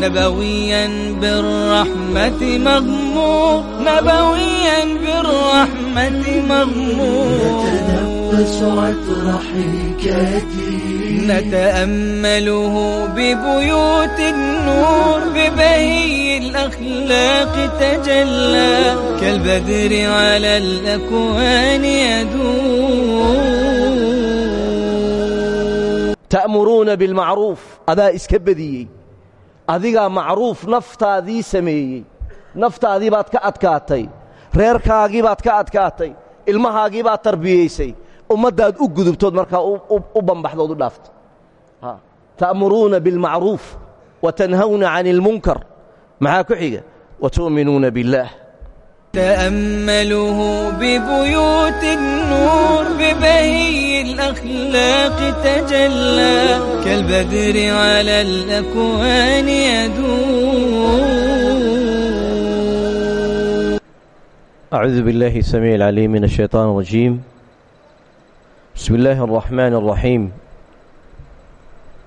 نبويا بالرحمة مغمور نبويا بالرحمة مغمور نتنفس عطر حكاتي نتأمله ببيوت النور ببهي الأخلاق تجلى كالبدر على الأكوان يدور تأمرون بالمعروف أبا إسكبديي adigaa macruuf naftaadii sameeyey. Naftaadii baad ka adkaatay. Reerkaagii baad ka adkaatay. Ilmahaagii baad tarbiyaysay ummaddaad u gudubtood markaa u bambaxdood u dhaafto ta'muruuna bilmacruuf wa tanhawna cani ilmunkar maxaa ku xiga? Wa tu'minuuna biاllaah تأمله ببيوت النور ببهي الأخلاق تجلى كالبدر على الأكوان يدور أعوذ بالله السميع العليم من الشيطان الرجيم بسم الله الرحمن الرحيم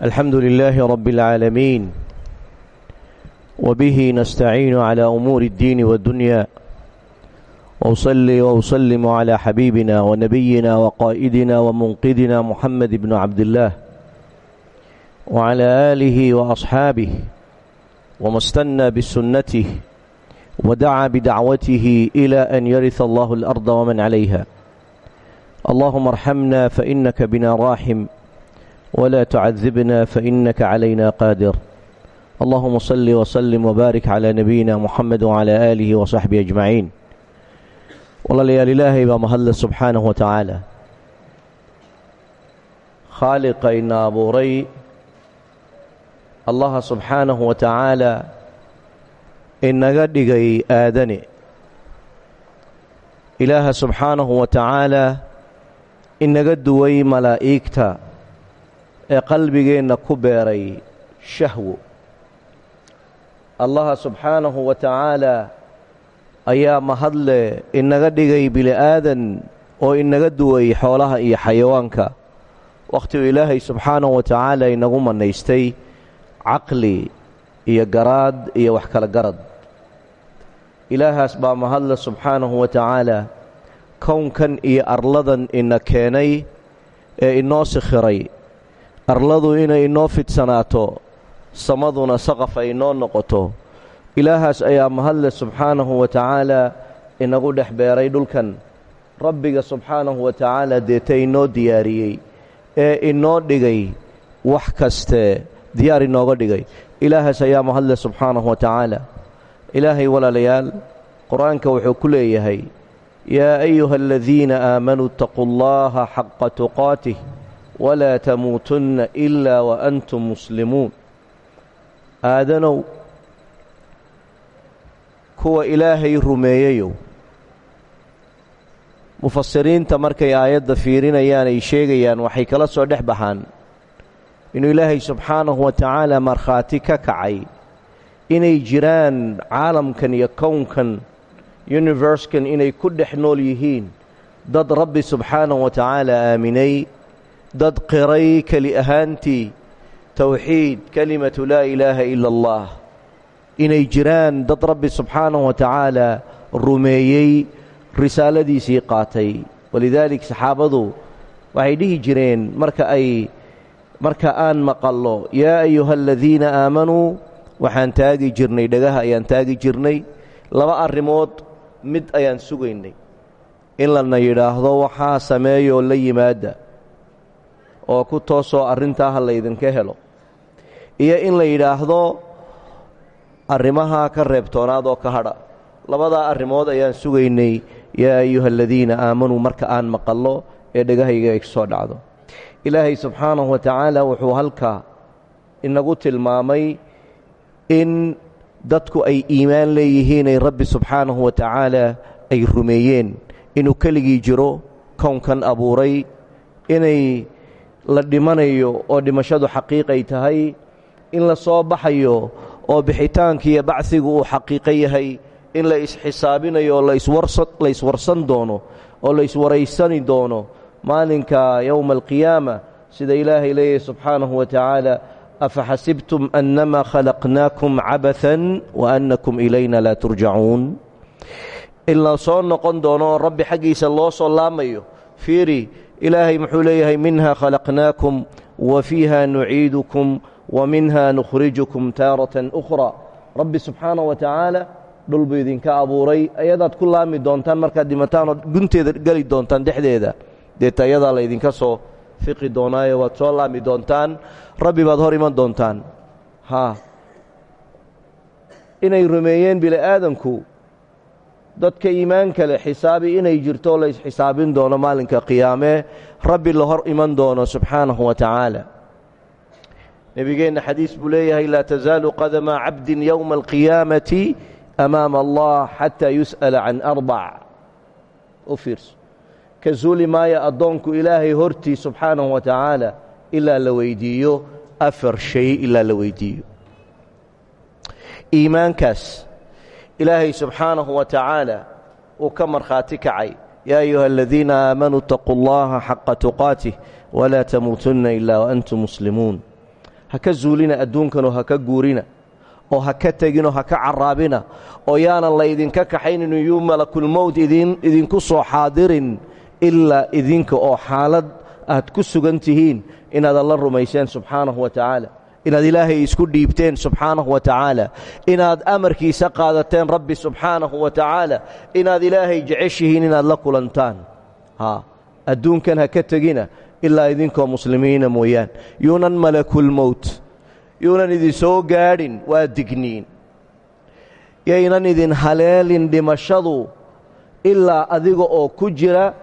الحمد لله رب العالمين وبه نستعين على أمور الدين والدنيا وأصلي وأسلم على حبيبنا ونبينا وقائدنا ومنقذنا محمد بن عبد الله وعلى آله وأصحابه وما بسنته ودعا بدعوته إلى أن يرث الله الأرض ومن عليها اللهم ارحمنا فإنك بنا راحم ولا تعذبنا فإنك علينا قادر اللهم صل وسلم وبارك على نبينا محمد وعلى آله وصحبه أجمعين walaalayaal ilaahay baa mahadle subxaanahu wa tacaala khaaliqayna abuuray allaha subxaanahu wa tacaala inaga dhigay aadane ilaaha subxaanahu wa tacaala inaga duway malaa'iigta ee qalbigeenna ku beeray shahwo allaha subxaanahu wa tacaala ayaa mahadle inaga dhigay bili'aadan oo inaga duway xoolaha iyo xayawaanka. Wakhtigu ilaahay subxaanahu wa tacaala inagu mannaystay caqli iyo garaad iyo wax kala garad. Ilaahaas baa mahadle subxaanahu wa tacaala kownkan iyo arladan ina keenay ee inoo sikhiray. Arladu inay inoo fidsanaato samaduna saqaf ay inoo noqoto ilaahaas ayaa mahadle subxaanahu wa tacaala inagu dhex beeray dhulkan. Rabbiga subxaanahu wa tacaala deeta inoo diyaariyey ee inoo dhigay wax kaste diyaar inooga dhigay. Ilaahaas ayaa mahadle subxaanahu wa tacaala. Ilaahay walaalayaal qur'aanka wuxuu ku leeyahay yaa ayuha aladiina aamanuu itaquu allaha xaqa tuqaatih walaa tamuutunna ilaa wa antum muslimuun. Aadanow kuwa ilaahay rumeeyeyow. Mufasiriinta markay aayadda fiirinayaan ay sheegayaan waxay kala soo dhex baxaan. Inuu ilaahay subxaanahu wa tacaala markhaati ka kacay inay jiraan caalamkan iyo kownkan universkan inay ku dhex nool yihiin. Dad rabbi subxaanahu wa tacaala aaminay. Dad qiray keli ahaantii towxiid kelimatu laa ilaaha ila allah inay jiraan dad rabbi subxaanahu wa tacaala rumeeyey risaaladiisii qaatay. Walidaalik saxaabadu waxay dhihi jireen marka ay marka aan maqallo yaa ayuha aladiina aamanuu waxaan taagi jirnay dhagaha ayaan taagi jirnay laba arrimood mid ayaan sugaynay. In lana yidhaahdo waxaa sameeyoo la yimaada oo ku toosoo arrintaa ha laydinka helo. Iyo in la yidhaahdo arrimahaa ka reebtoonaadoo ka hadha. Labadaa arrimood ayaan sugaynay yaa ayuha aladiina aamanuu marka aan maqallo ee dhegahayga ay soo dhacdo. Ilaahay subxaanahu wa tacaala wuxuu halkaa inagu tilmaamay in dadku ay iimaan leeyihiinay rabbi subxaanahu wa tacaala ay rumeeyeen. Inuu keligii jiro kownkan abuuray inay la dhimanayo oo dhimashadu xaqiiqay tahay in la soo baxayo oo bixitaankiiyo bacsigu uu xaqiiqo yahay in la isxisaabinayo la iswarsan doono oo la iswaraysani doono maalinka yowma alqiyaama sida ilaahay leeyahay subxaanahu wa tacaala afaxasibtum annamaa khalaqnaakum cabathan wa annakum ilayna laa turjacuun in la soo noqon doono oo rabbi xaggiisa loo soo laamayo fiiri ilaahay muxuu leeyahay minha khalaqnaakum wa fiiha nuciidukum wa minha nukhrijukum taaratan ukhra rabbi subxaana wa tacaala idinka abuuray ayadaad ku laami doontaan markaad dhimataan gunteeda geli doontaan dhexdeeda deeta ayadaa la ydinka soo fiqi doonaayo waad soo laami doontaan rabbi baad hor iman doontaan haa inay rumeeyeen bini aadanku dadka iimaanka leh xisaabi inay jirto la isxisaabin doono maalinka qiyaame rabbi la hor iman doono subxaanahu wa tacaala nebigeenna xadiis buu leeyahay laa tasaalu qadama cabdin yowma alqiyaamati amaama allah xataa yus'ala can arbac u fiirso. Ka suuli maayo addoonku ilaahay hortii subxaanahu wa tacaala ilaa la weydiiyo afar shay ilaa la weydiiyo. Iimaankaas ilaahay subxaanahu wa tacaala uu ka markhaati kacay yaa ayuha aladiina aamanuu اtaquu اllaha xaqa tuqaatih walaa tamuutunna ilaa waantum muslimuun ha ka zuulina adduunkanoo ha ka guurina oo ha ka teginoo ha ka carraabina oo yaanan la idinka kaxaynin yuu malakulmowt idinku soo xaadirin ilaa idinka oo xaalad aad ku sugan tihiin inaad alla rumayseen subxaanahu wa tacaala inaad ilaahay isku dhiibteen subxaanahu wa tacaala inaad amarkiisa qaadateen rabbi subxaanahu wa tacaala inaad ilaahay jeceshihiin inaad la kulantaan. Adduunkan ha ka tegina ilaa idinkoo muslimiina mooyaan yuunan malakulmowt yuunan idin soo gaadhin waa digniin yaynan idin haleelin dhimashadu ilaa adiga oo ku jira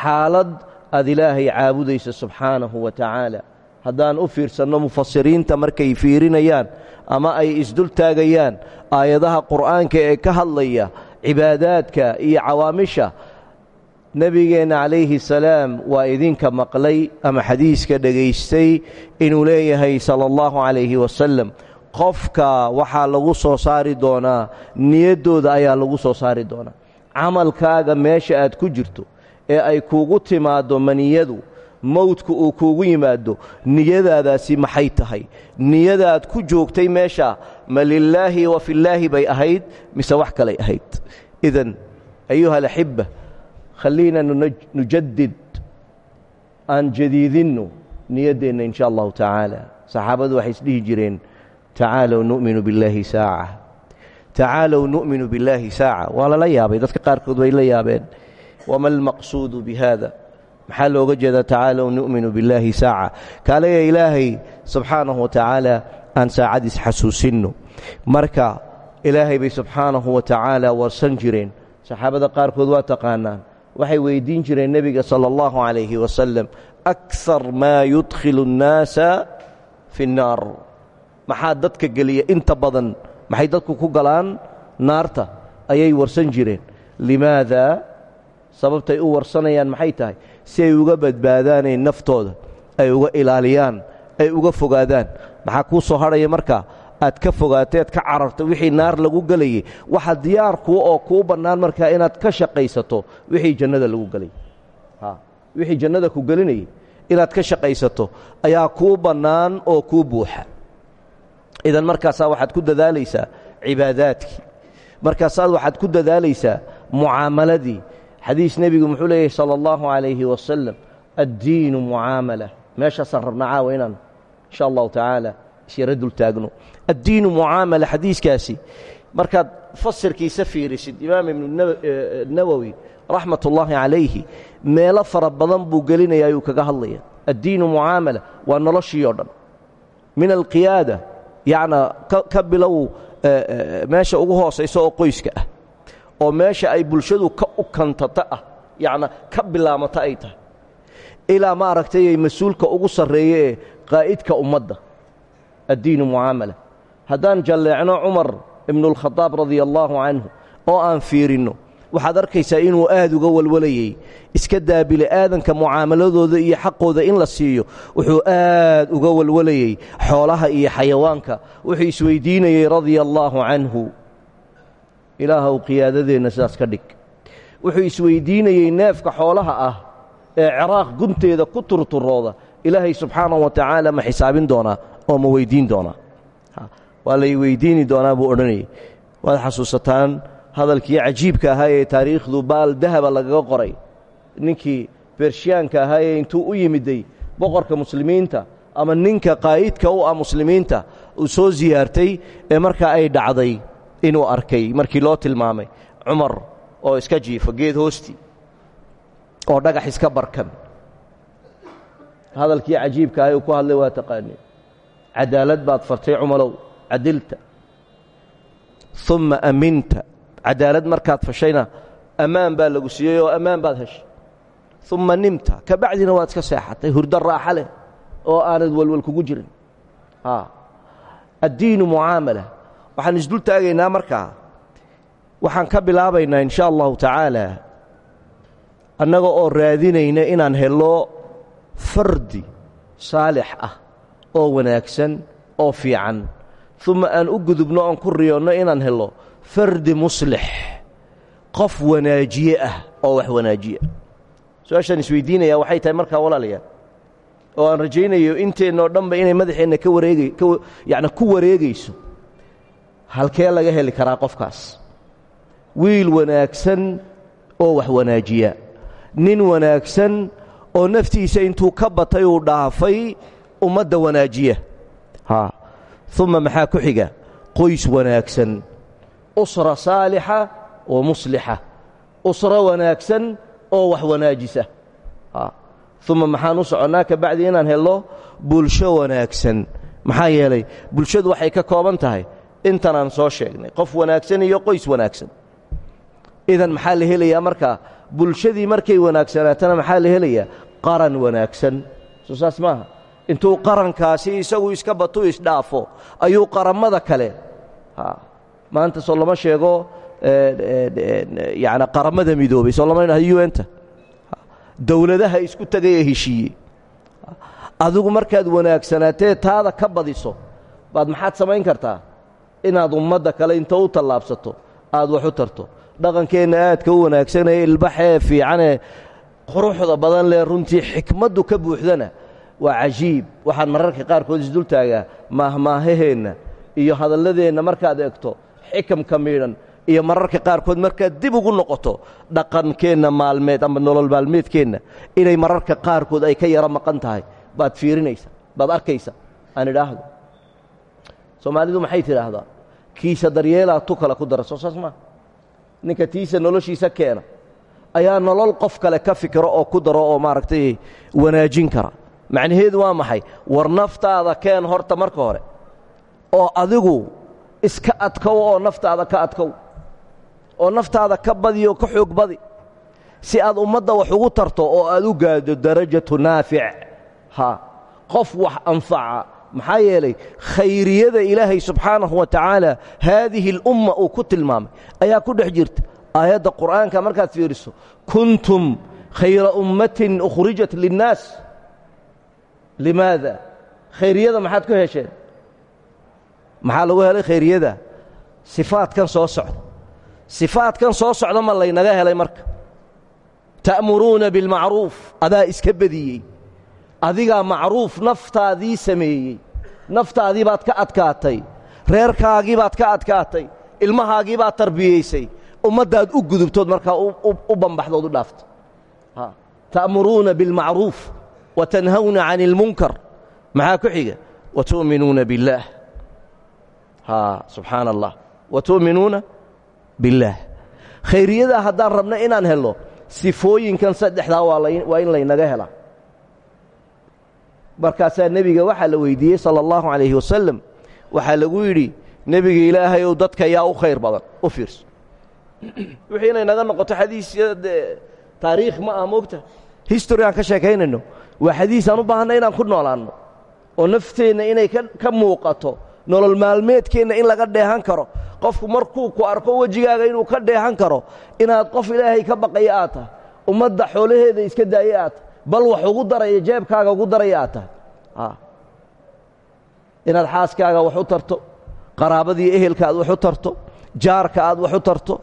xaalad aad ilaahay caabudaysa subxaanahu wa tacaala haddaan u fiirsanno mufasiriinta markay fiirinayaan ama ay isdultaagayaan aayadaha qur'aanka ee ka hadlaya cibaadaadka iyo cawaamisha nebigeenna calayhi salaam waa idinka maqlay ama xadiiska dhegaystay inuu leeyahay sala allahu calayhi wasalam qofka waxaa lagu soo saari doonaa niyaddooda ayaa lagu soo saari doonaa. Camalkaaga meesha aad ku jirto ee ay kuugu timaaddo maniyadu mowdku uu kuugu yimaado niyadaadaasi maxay tahay? Niyadaad ku joogtay meesha ma lilaahi wa fillaahi bay ahayd mise wax kalay ahayd? Idan ayuha alaxibba khaliina nujadid aan jadiidinno niyaddeenna in sha allahu tacaala saxaabadu waxay isdhihi jireen tacaalow nu'minu billaahi saaca tacaalow nu'minu billaahi saaca waa lala yaabay dadka qaarkood way la yaabeen wama almaqsuudu bihada maxaa looga jeedaa tacaalow nu'minu billaahi saaca kaalaya ilaahay subxaanahu wa tacaala aan saacadiis xasuusinno marka ilaahay bay subxaanahu waxay weyddiin jireen nebiga sala allahu calayhi wasalam akar maa yudkhilu اnnaasa fi اnnaar maxaa dadka geliya inta badan? Maxay dadku ku galaan? Naarta ayay warsan jireen. Limaada? Sababtay u warsanayaan maxay tahay? Si ay uga badbaadaanay naftooda ay uga ilaaliyaan ay uga fogaadaan. Maxaa kuu soo hadhaya markaa aad ka fogaateed ka cararto wixii naar lagu gelayay. Waxaa diyaar kuu oo kuu bannaan markaa inaad ka shaqaysato wixii jannada lagu gelayay wixii jannada ku gelinayay inaad ka shaqaysato ayaa kuu bannaan oo kuu buuxa. Idan markaasaa waxaad ku dadaalaysaa cibaadaadkii. Markaasaad waxaad ku dadaalaysaa mucaamaladii xadiis nebigu muxuu leeyahay sala allahu calayhi wasalam addiinu mucaamala. Meeshaasaan rabnaa caawa inaan insha allahu tacaala isyara dul addiinu mucaamala xadiiskaasi markaad fasirkiisa fiirisid imaam ibnu nawowi raxmat ullaahi calayhi meelo fara badan buu gelinaya ayuu kaga hadlaya addiinu mucaamala waa noloshii oo dhan min alqiyaada yacnaa ka bilow meesha ugu hoosaysa oo qoyska ah oo meesha ay bulshadu ka u kantata ah yacnaa ka bilaamata ay tahay ilaa maaragtay ay mas'uulka ugu sarreeye ee qaa'idka ummadda addiinu mucaamala haddaan jalleecno cumar ibnualkhadaab radia allaahu canhu oo aan fiirinno waxaad arkaysaa inuu aad uga walwalayey iska daa bili'aadanka mucaamaladooda iyo xaqooda in la siiyo wuxuu aad uga walwalayey xoolaha iyo xayawaanka. Wuxuu isweyddiinayey radia allaahu canhu ilaahow qiyaadadeenna sidaas ka dhig. Wuxuu isweyddiinayey neefka xoolaha ah ee ciraaq gunteeda ku turturooda ilaahay subxaanahu wa tacaala ma xisaabin doonaa oo ma weyddiin doonaa waa lay weyddiini doonaa buu odhanayay. Waad xasuusataan hadalkii cajiibka ahaa ee taariikhdu baal dahaba lagaga qoray. Ninkii bershiyaanka ahaa ee intuu u yimiday boqorka muslimiinta ama ninka qaa'idka u ah muslimiinta uu soo siyaartay ee markaa ay dhacday inuu arkay markii loo tilmaamay cumar oo iska jiifa geed hoostii oo dhagax iska barkan. Hadalkii cajiibka ahay uu ku hadlay waa taqaaneen cadaalad baad fartay cumalow cadilta uma aminta cadaalad markaad fashayna ammaan baa lagu siiyey oo ammaan baad heshay uma nimta ka bacdina waad iska seexatay hurdo raaxa leh oo aanad walwal kugu jirin addiinu mucaamala waxaan isdul taagaynaa markaa waxaan ka bilaabaynaa in sha allahu tacaala annaga oo raadinayna inaan helo fardi saalix ah oo wanaagsan oo fiican uma aan u gudubno oon ku riyoonno inaan helo fardi muslix qof wanaajiye ah oo wax wanaajiya su'aashaan isweydiinaya waxay tahay markaa walaalayaal oo aan rajaynayo inteennoo dhanba inay madaxeenna ka wareegay yani ku wareegayso halkee laga heli karaa qofkaas? Wiil wanaagsan oo wax wanaajiya. Nin wanaagsan oo naftiisa intuu ka batay uu dhaafay ummadda wanaajiya uma maxaa ku xiga qoys wanaagsan usra saalixa oo muslixa usro wanaagsan oo wax wanaajisa uma maxaan u soconnaa ka bacdi inaan helno bulsho wanaagsan maxaa yeelay bulshadu waxay ka kooban tahay intanaan soo sheegnay qof wanaagsan iyo qoys wanaagsan idan maxaa la helayaa markaa bulshadii markay wanaagsanaatana maxaa la helayaa qaran wanaagsan soo saas maaha intuu qarankaasi isagu iska batu isdhaafo ayuu qarammada kale maanta soo lama sheego yani qarammada midoobay soo lama un-ta dowladaha isku tegay ee heshiiyey. Adigu markaad wanaagsanaatee taada ka badiso baad maxaad samayn kartaa? Inaad ummadda kale inta u tallaabsato aad wax u tarto. Dhaqankeenna aadka u wanaagsanee ilbaxee fiicanee quruxda badan leh runtii xikmaddu ka buuxdana waa cajiib. Waxaan mararka qaarkood isdul taagaa maahmaahaheenna iyo hadalladeenna markaad egto xikamka miidhan iyo mararka qaarkood markaad dib ugu noqoto dhaqankeenna maalmeed ama nolol maalmeedkeenna inay mararka qaarkood ay ka yaro maqan tahay baad fiirinaysa baad arkaysa aan idhaahdo. Soomaalidu maxay tidhaahdaa? Kiisa daryeelaa tu kale ku dara soo saas maa ninka tiisa noloshiisa keena ayaa nolol qof kale ka fikiro oo ku daro oo maaragtay wanaajin kara macnaheedu waa maxay? War naftaada keen horta marka hore. Oo adigu iska adkow oo naftaada ka adkow. Oo naftaada ka badi oo ka xoog badi. Si aad ummadda wax ugu tarto oo aad u gaadho darajatu naafic. Ha. Qof wax anfaca maxaa yeelay khayriyada ilaahay subxaanahu wa tacaala haadihi اlumma uu ku tilmaamay. Ayaa ku dhex jirta. Aayadda qur'aanka markaad fiiriso kuntum khayra ummatin ukhrijat linnaas limaada? Khayriyada maxaad ku hesheen? Maxaa lagu helay khayriyada? Sifaadkan soo socda. Sifaadkan soo socda ma laynaga helay marka. Ta'muruuna bilmacruuf. Adaa iska bediyey adigaa macruuf naftaadii sameeyey. Naftaadii baad ka adkaatay. Reerkaagii baad ka adkaatay. Ilmahaagii baad tarbiyaysay ummaddaad u gudubtood markaa u bambaxdood u dhaafto ta'muruuna bilmacruuf wa tanhawna can ilmunkar maxaa ku xiga? Wa tu'minuuna biاllaah subxaana allah wa tu'minuuna biاllaah khayriyadaa haddaan rabno inaan helno sifooyinkan saddexdaa waa in laynaga helaa markaasaa nebiga waxaa la weydiiyey sala allahu calayhi wasalam waxaa lagu yidhi nebiga ilaahay ow dadka yaa u khayr badan u fiirso. Wixii inay naga noqoto xadiis taariikh ma ah moogta history aan ka sheekaynayno waa xadiis aan u baahanna inaan ku noolaanno. Oo nafteenna inay ka muuqato nolol maalmeedkeenna in laga dheehan karo. Qofku markuu ku arko wejigaaga inuu ka dheehan karo inaad qof ilaahay ka baqaya aad tahay. Ummadda xoolaheeda iska daaya aad tahay. Bal wax ugu daraya jeebkaaga ugu daraya aad tahay. Inaad xaaskaaga wax u tarto qaraabadii ehelka aad wax u tarto jaarka aad wax u tarto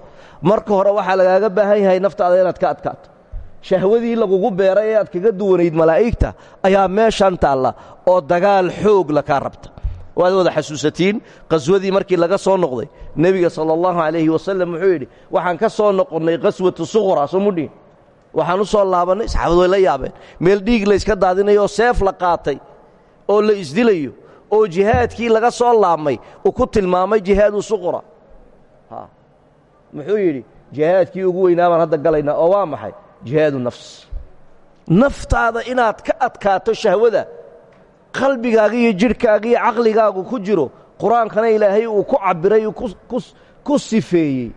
marka hore waxaa lagaaga baahan yahay naftaada inaad ka adkaato shahwadii lagugu beeray ee aad kaga duwanayd malaa'igta ayaa meeshan taalla oo dagaal xoog la kaa rabta. Waad wada xasuusatiin qaswadii markii laga soo noqday nebiga sala allahu calayhi wasalam wuxuu yidhi waxaan ka soo noqonnay qaswatu suqra soo mudhiin waxaan u soo laabannay saxaabad way la yaabeen. Meel dhiig la yska daadinayo oo seef la qaatay oo la isdilayo oo jihaadkii laga soo laabmay uu ku tilmaamay jihaadu suqra muxuu yidhi jihaadkii ugu weynaa baan hadda galaynaa oo waa maxay jihaadu nafs naftaada inaad ka adkaato shahwada qalbigaaga iyo jidhkaaga iyo caqligaagu ku jiro qur-aankana ilaahay uu ku cabbiray ku sifeeyey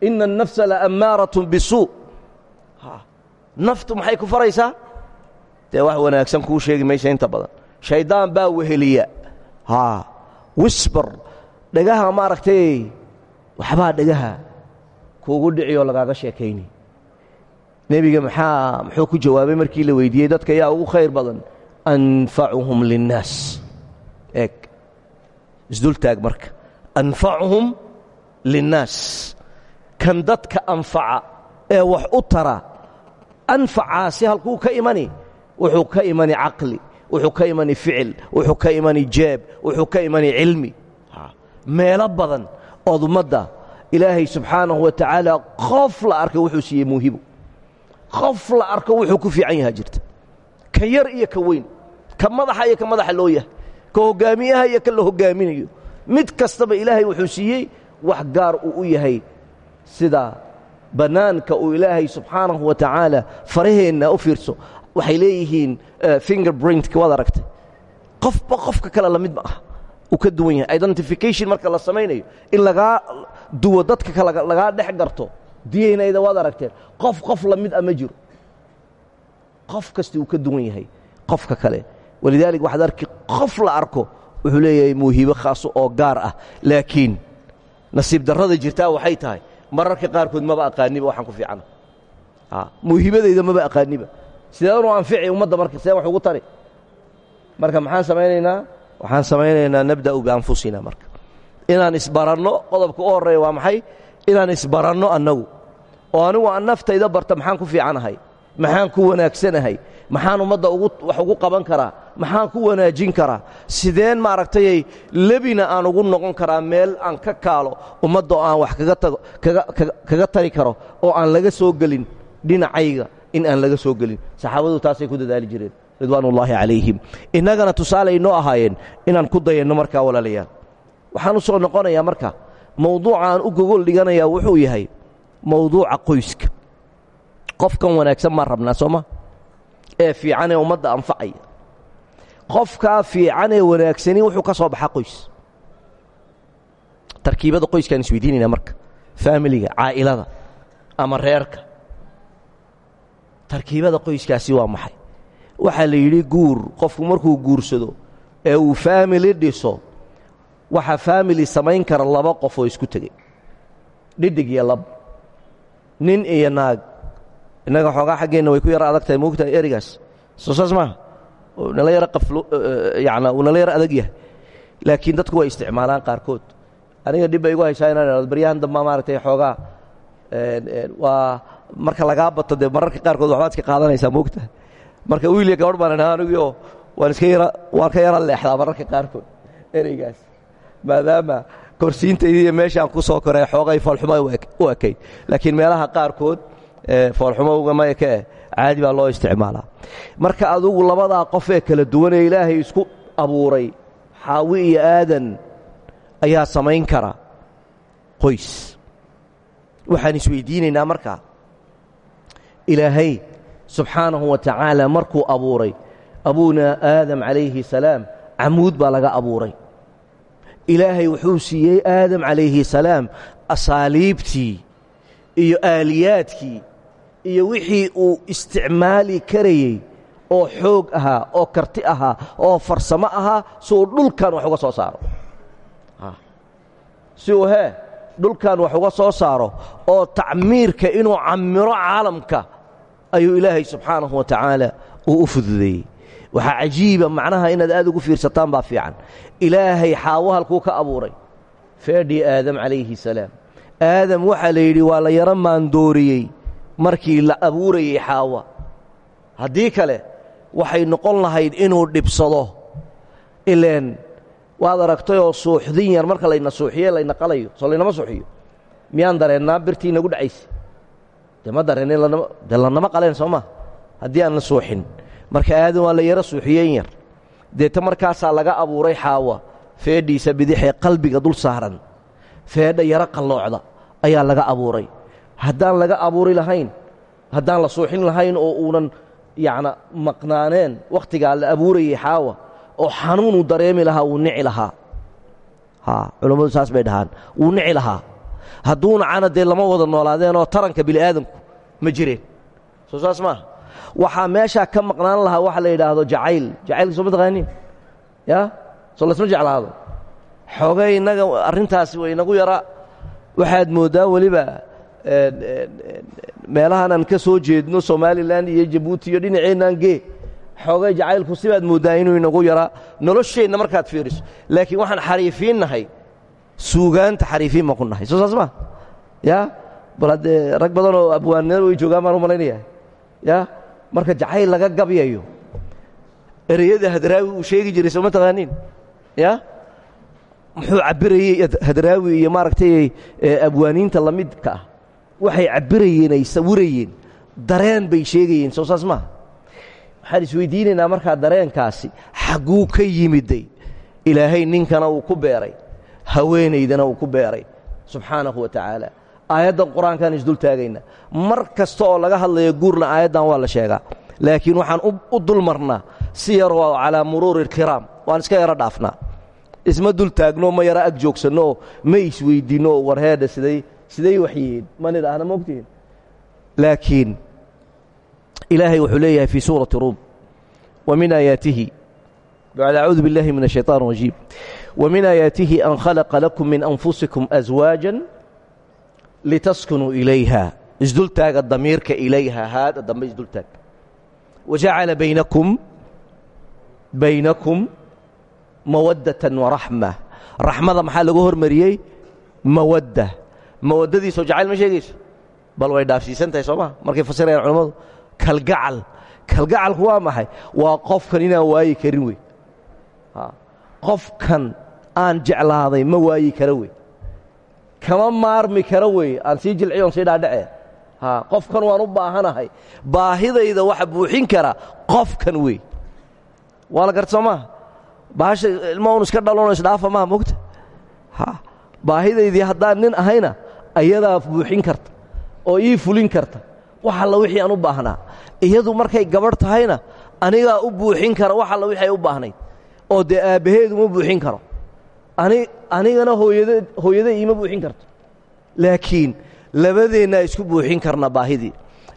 ina الnafsa laammaaraة bisuu naftu maxay ku faraysaa dee wax wanaagsan kuu sheegi maysa inta badan shayddaan baa weheliya wisbar dhagaha maaragtay waxbaa dhagaha kuugu dhici oo lagaaga sheekayni nebiga maxaa muxuu ku jawaabay markii la weydiiyey dadka yaa ugu khayr badan anfacuhum linnaas. Eeg. Isdultaag marka. Anfacuhum linnaas. Kan dadka anfaca ee wax u tara anfacaasi halkuu ka imani wuxuu ka imani caqli wuxuu ka imani ficil wuxuu ka imani jeeb wuxuu ka imani cilmi. Meelo badan ood ummadda ilaahay subxaanahu wa tacaala qof la arka wuxuu siiyey muuhibo qof la arko wuxuu ku fiican yahaa jirta. Ka yar iyo ka weyn ka madaxa iyo ka madaxa loo yahay ka hoggaamiyaha iyo ka la hoggaaminayo. Mid kastaba ilaahay wuxuu siiyey wax gaar uu u yahay sida bannaanka uu ilaahay subxaanahu wa tacaala faraheenna u fiirso. Waxay leeyihiin finger brintka waad aragtay. Qofba qofka kale la mid ma ah uu ka duwan yahay. Identification marka la samaynayo in lagaa duwo dadka lagaa dhex garto diyaynayda waad aragteen. Qof qof la mid a ma jiro. Qof kasti uu ka duwan yahay qofka kale. Walidaalik waxaad arki qof la arko wuxuu leeyahay muuhibo khaaso oo gaar ah. Laakiin nasiib darrada jirtaa waxay tahay mararka qaarkood maba aqaaniba waxaan ku fiicana. Muuhibadayda maba aqaaniba sideedanu anfici ummadda marka sideen wax ugu tari. Marka maxaan samaynaynaa? Waxaan samaynaynaa nabda'u bianfusina marka. Inaan isbaranno qodobka u horreeya waa maxay? Inaan isbaranno annagu oo anigu aan naftayda barta maxaan ku fiicanahay maxaan ku wanaagsanahay maxaan ummadda wax ugu qaban karaa maxaan ku wanaajin karaa. Sideen maaragtayay lebina aan ugu noqon karaa meel aan ka kaalo ummadda oo aan wax kaga tari karo oo aan laga soo gelin dhinacayga in aan laga soo gelin. Saxaabadu taasay ku dadaali jireen ridwaan ullaahi calayhim. Innagana tusaalay noo ahaayeen inaan ku dayanno markaa walaalayaal. Waxaan u soo noqonayaa marka mawduuca aan u gogol dhiganayaa wuxuu yahay mawduuca qoyska. Qofkan wanaagsan maan rabnaa sooma ee fiicanee ummadda anfacaya. Qofkaa fiicanee wanaagsani wuxuu ka soo baxa qoys. Tarkiibada qoyskaan isweydiinayna marka. Faamiliga caa'ilada ama reerka. Tarkiibada qoyskaasi waa maxay? Waxaa la yidhi guur qofku markuu guursado ee uu faamili dhiso waxaa faamili samayn kara laba qof oo isku tegey dhidhig iyo lab nin iyo naag. Innaga xoogaa xaggeenna way ku yaro adag tahay moogtahay erigaas soo dadku way isticmaalaan qaarkood. Aniga dhib bay igu haysaa inaan ihahdo baryahan damba maaragtay xoogaa waa marka lagaa bato dee mararka qaarkood waxbaad iska qaadanaysaa moogtahay marka wiil iyo gabadh baan idhaha aniguyo waan iska yara waan ka yara leexdaa mararka qaarkood ereygaas maadaama korsiintaydi iyo meeshaan ku soo koray xoogay foolxumo u ekayd laakiin meelaha qaarkood foolxumo ugama ekee caadi baa loo isticmaalaa marka adugu labadaa qof ee kala duwan ee ilaahay isku abuuray xaawi iyo aadan ayaa samayn kara. Qoys. Waxaan isweydiinaynaa markaa ilaahay subxaanahu wa tacaala markuu abuuray abuuna aadam calayhi salaam camuud baa laga abuuray ilaahay wuxuu siiyey aadam calayhi salaam asaaliibtii iyo aaliyaadkii iyo wixii uu isticmaali karayey oo xoog ahaa oo karti ahaa oo farsamo ahaa si uu dhulkan wax uga soo saaro. Si uu hee dhulkan wax uga soo saaro oo tacmiirka inuu camiro caalamka ayuu ilaahay subxaanahu wa tacaala uu u fududeeyey waxaa cajiiba macnaha inaad aad ugu fiirsataan baa fiican. Ilaahay xaawo halkuu ka abuuray. Feedhii aadam calayhi salaam. Aadam waxaa la yidhi waa la yaro maandooriyey markii la abuurayey xaawa. Haddii kale waxay noqon lahayd inuu dhibsado. Ileen waad aragtayoo suuxdin yar marka layna suuxiye layna qalayo soo laynama suuxiyo. Miyaan dareennaa birtii inagu dhacaysa? Dee ma dareenin dee lanama qaleen soo maa haddii aan la suuxin marka aadan waa la yaro suuxiyeen yar. Deeta markaasaa laga abuuray xaawa. Feedhiisa bidixee qalbiga dul saaran. Feedha yaro qalloocda ayaa laga abuuray. Haddaan laga abuuri lahayn haddaan la suuxin lahayn oo uunan yacna maqnaaneen wakhtigaa la abuurayey xaawa oo xanuunuu dareemi lahaa wuu nici lahaa. Haa culammadu saas bay dhahaan. Wuu nici lahaa. Hadduuna cana dee lama wada noolaadeenoo taranka bini'aadamku ma jireen. Soo saas maaha waxaa meeshaa ka maqnaan lahaa waxa la yidhaahdo jacayl jacaylka soo ma ya? Soo laysma jeclaado. Xoogay innaga arrintaasi way inagu yaraa waxaad mooddaa weliba meelahan aan ka soo jeedno somalilan iyo jabuuti iyo dhinaceennaan gee. Xoogay jacaylku sibaad mooddaa inuu inagu yaraa nolosheenna markaad fiiriso. Laakiin waxaan xariifiinnahay suugaanta xariifiin baan ku soo saas ma? Ya? Bal haddee rag badan oo abwaanada way joogaan baan u malaynaya? Ya marka jacayl laga gabyayo ereyada hadraawi uu sheegi jiray soo ma taqaaniin? Ya? Muxuu cabbirayey hadraawi iyo maaragtay abwaaniinta la midka ah? Waxay cabbirayeen ay sawirayeen dareen bay sheegayeen soo saas maaha waxaan isweydiinaynaa markaa dareenkaasi xagguu ka yimiday. Ilaahay ninkana uu ku beeray haweenaydana uu ku beeray subxaanahu wa tacaala aayaddan qur-aankaan isdul taagayna mar kasta oo laga hadlayo guurna aayaddan waa la sheegaa laakiin waxaan u dul marnaa si yaroo calaa muruuri alkiraam waan iska yaro dhaafnaa isma dul taagno ma yaro ag joogsanno oo ma isweyddiinno oo warheedha siday siday waxyihiin ma nidhaahna mogtihiin laakiin ilaahay wuxuu leeyahay fii suurati ruum wa min aayaatihi bacd acuudu biاllahi min الshayطan الrajiim وmin aayaatihi an khalaqa lakum min anfusikum أswaaجa litaskunuu ilayha isdultaaga damiirka ilayha haada dambe isdultaag. Wajacala baynakum baynakum mawaddaة وaraxma raxmada maxaa lagu hormariyey? Mawadda. Mawaddadiisoo jacayl ma sheegayso? Bal way dhaafsiisan tahay soo maa markay fasirayaan culammadu kalgacal. Kalgacalku waa maxay? Waa qofkan inaan waayi karin wey. Qofkan aan jeclaaday ma waayi kara wey kama maarmi kara wey. Aan sii jilciyo on sii dhaadhacee. Qofkan waan u baahanahay. Baahidayda waxa buuxin kara qofkan wey. Waa la garta soo maaha bahasha ilma un iska dhalono isdhaafa maha nin ahayna ayadaa buuxin karta oo ii fulin karta. Wax alla wixii aan u baahnaa. Iyadu markay gabadh tahayna anigaa u buuxin kara wax alla wixii ay u baahnayd. Oo dee aabbaheedu ma buuxin karo anigana hooyada iima buuxin karto. Laakiin labadeennaa isku buuxin karna baahidii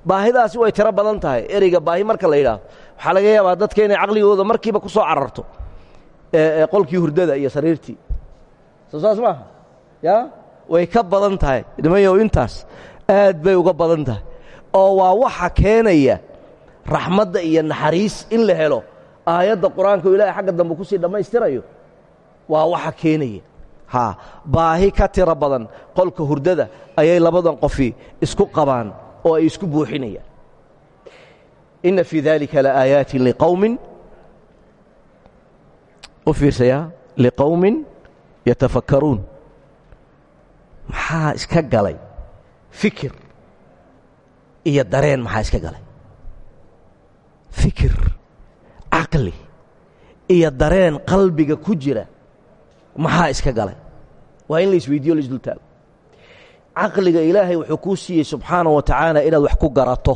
baahidaasi way tiro badan tahay. Ereyga baahi marka la yidhaahdo waxaa laga yaabaa dadka inay caqligooda markiiba ku soo cararto. Qolkii hurdada iyo sariirtii. Soo saas maaha. Ya? Way ka badan tahay. Nimayow intaas aad bay uga badan tahay. Oo waa waxa keenaya raxmadda iyo naxariis in la helo aayadda qur'aanka oo ilaahay xagga dambe ku sii dhammaystirayo waa waxa keenaya. Haa baahi ka tiro badan qolka hurdada ayay labadan qofi isku qabaan oo ay isku buuxinayaan. Inna fii dalika laaayaatin liqowmin u fiirsayaa liqowmin yatafakkaruun. Maxaa iska galay? Fikir iyo dareen maxaa iska galay? Fikir caqli iyo dareen qalbiga ku jira maxaa iska galay? Waa in la isweydiyo la isdultaago caqliga ilaahay wuxuu kuu siiyey subxaana wa tacaala inaad wax ku garato.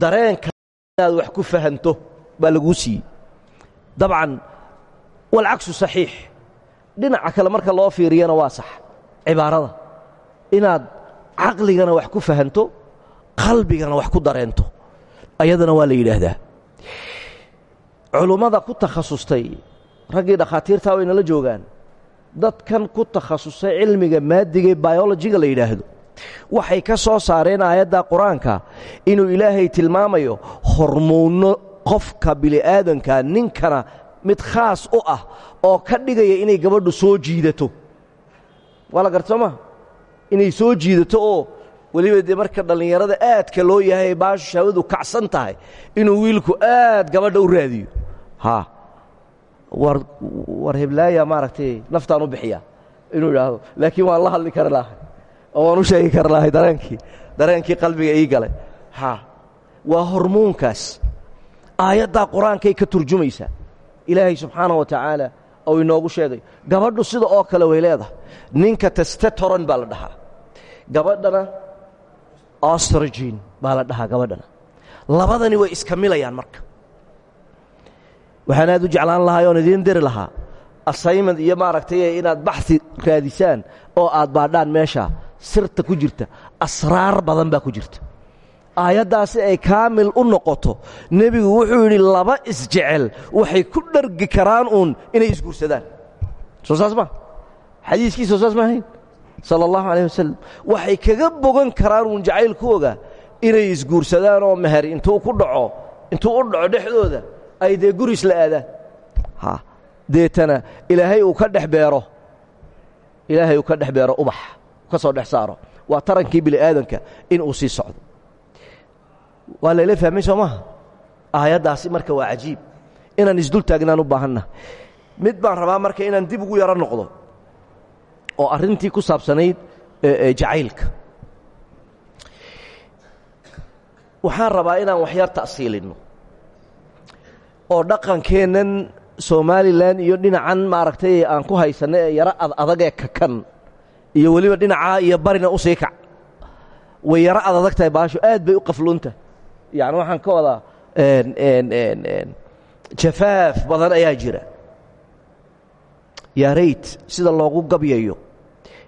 Dareenka inaad wax ku fahanto baa laguu siiyey. Dabcan walcagsu saxiix. Dhinaca kale marka loo fiiriyana waa sax. Cibaarada. Inaad caqligana wax ku fahanto qalbigana wax ku dareento. Ayadana waa la yidhaahdaa. Culummada ku takhasustay raggii dhakhaatiirtaa way nala joogaan dadkan ku takhasusay cilmiga maadigae biolojiga la yidhaahdo waxay ka soo saareen aayadda qur'aanka inuu ilaahay tilmaamayo hormoonno qofka bili'aadanka ninkana mid khaas u ah oo ka dhigaya inay gabadhu soo jiidato. Waa la garta soo inay soo jiidato oo weliba dee marka dhallinyarada aadka loo yahay baashu shahwadu kacsan tahay inuu wiilku aad gabadha u raadiyo. Ha war heblaaya maaragtay naftaan u bixiya. Inuu idhaahdo laakiin waan la hadli kari lahay oo waan u sheegi kari lahay dareenkii dareenkii qalbiga ii galay. Ha waa hormoonkaas. Aayaddaa qur'aankay ka turjumaysaa. Ilaahay subxaana wa tacaala oo inoogu sheegay gabadhu sida oo kale way leedahay. Ninka testetoron baa la dhahaa. Gabadhana ostrogin baa la dhahaa gabadhana. Labadani way iska milayaan marka waxaan aad u jeclaan lahay oon idiin diri lahaa. Assignment iyo maaragtay inaad baxi raadisaan oo aad baadhaan meesha sirta ku jirta asraar badan baa ku jirta. Aayaddaasi ay kaamil u noqoto nebigu wuxuu yidhi laba isjecel waxay ku dhargi karaan uun inay isguursadaan. Soo saas ma? Xadiiskii soo saas ma ahayn? Sala allahu calayh wasalam waxay kaga bogan karaan uun jacaylkooga inay isguursadaan oo meher intuu ku dhaco intuu u dhaco dhexdooda ay dee guri isla aadaan. Deetana ilaahay uu ka dhex ilaahay uu ka dhex beero ubax ka soo dhex saaro. Waa tarankii in uu sii socdo. Waa layla fahmay soo maaha? Aayaddaasi marka waa cajiib. Inaan isdul taagnaan u baahanna. Mid baan rabaa marka inaan dib ugu yaro noqdo oo arrintii ku saabsanayd jacaylka. Waxaan rabaa inaan waxyar ta'siilinno oo dhaqankeennan somalilan iyo dhinacan maaragtay aan ku haysanna ee yaro adagee kakan iyo weliba dhinacaa iyo barina u sii kac. Way yaro adadag tahay baasho aad bay u qafluuntahay yacni waxaan ka wadaa jafaaf badan ayaa jira. Yaa sida loogu gabyayo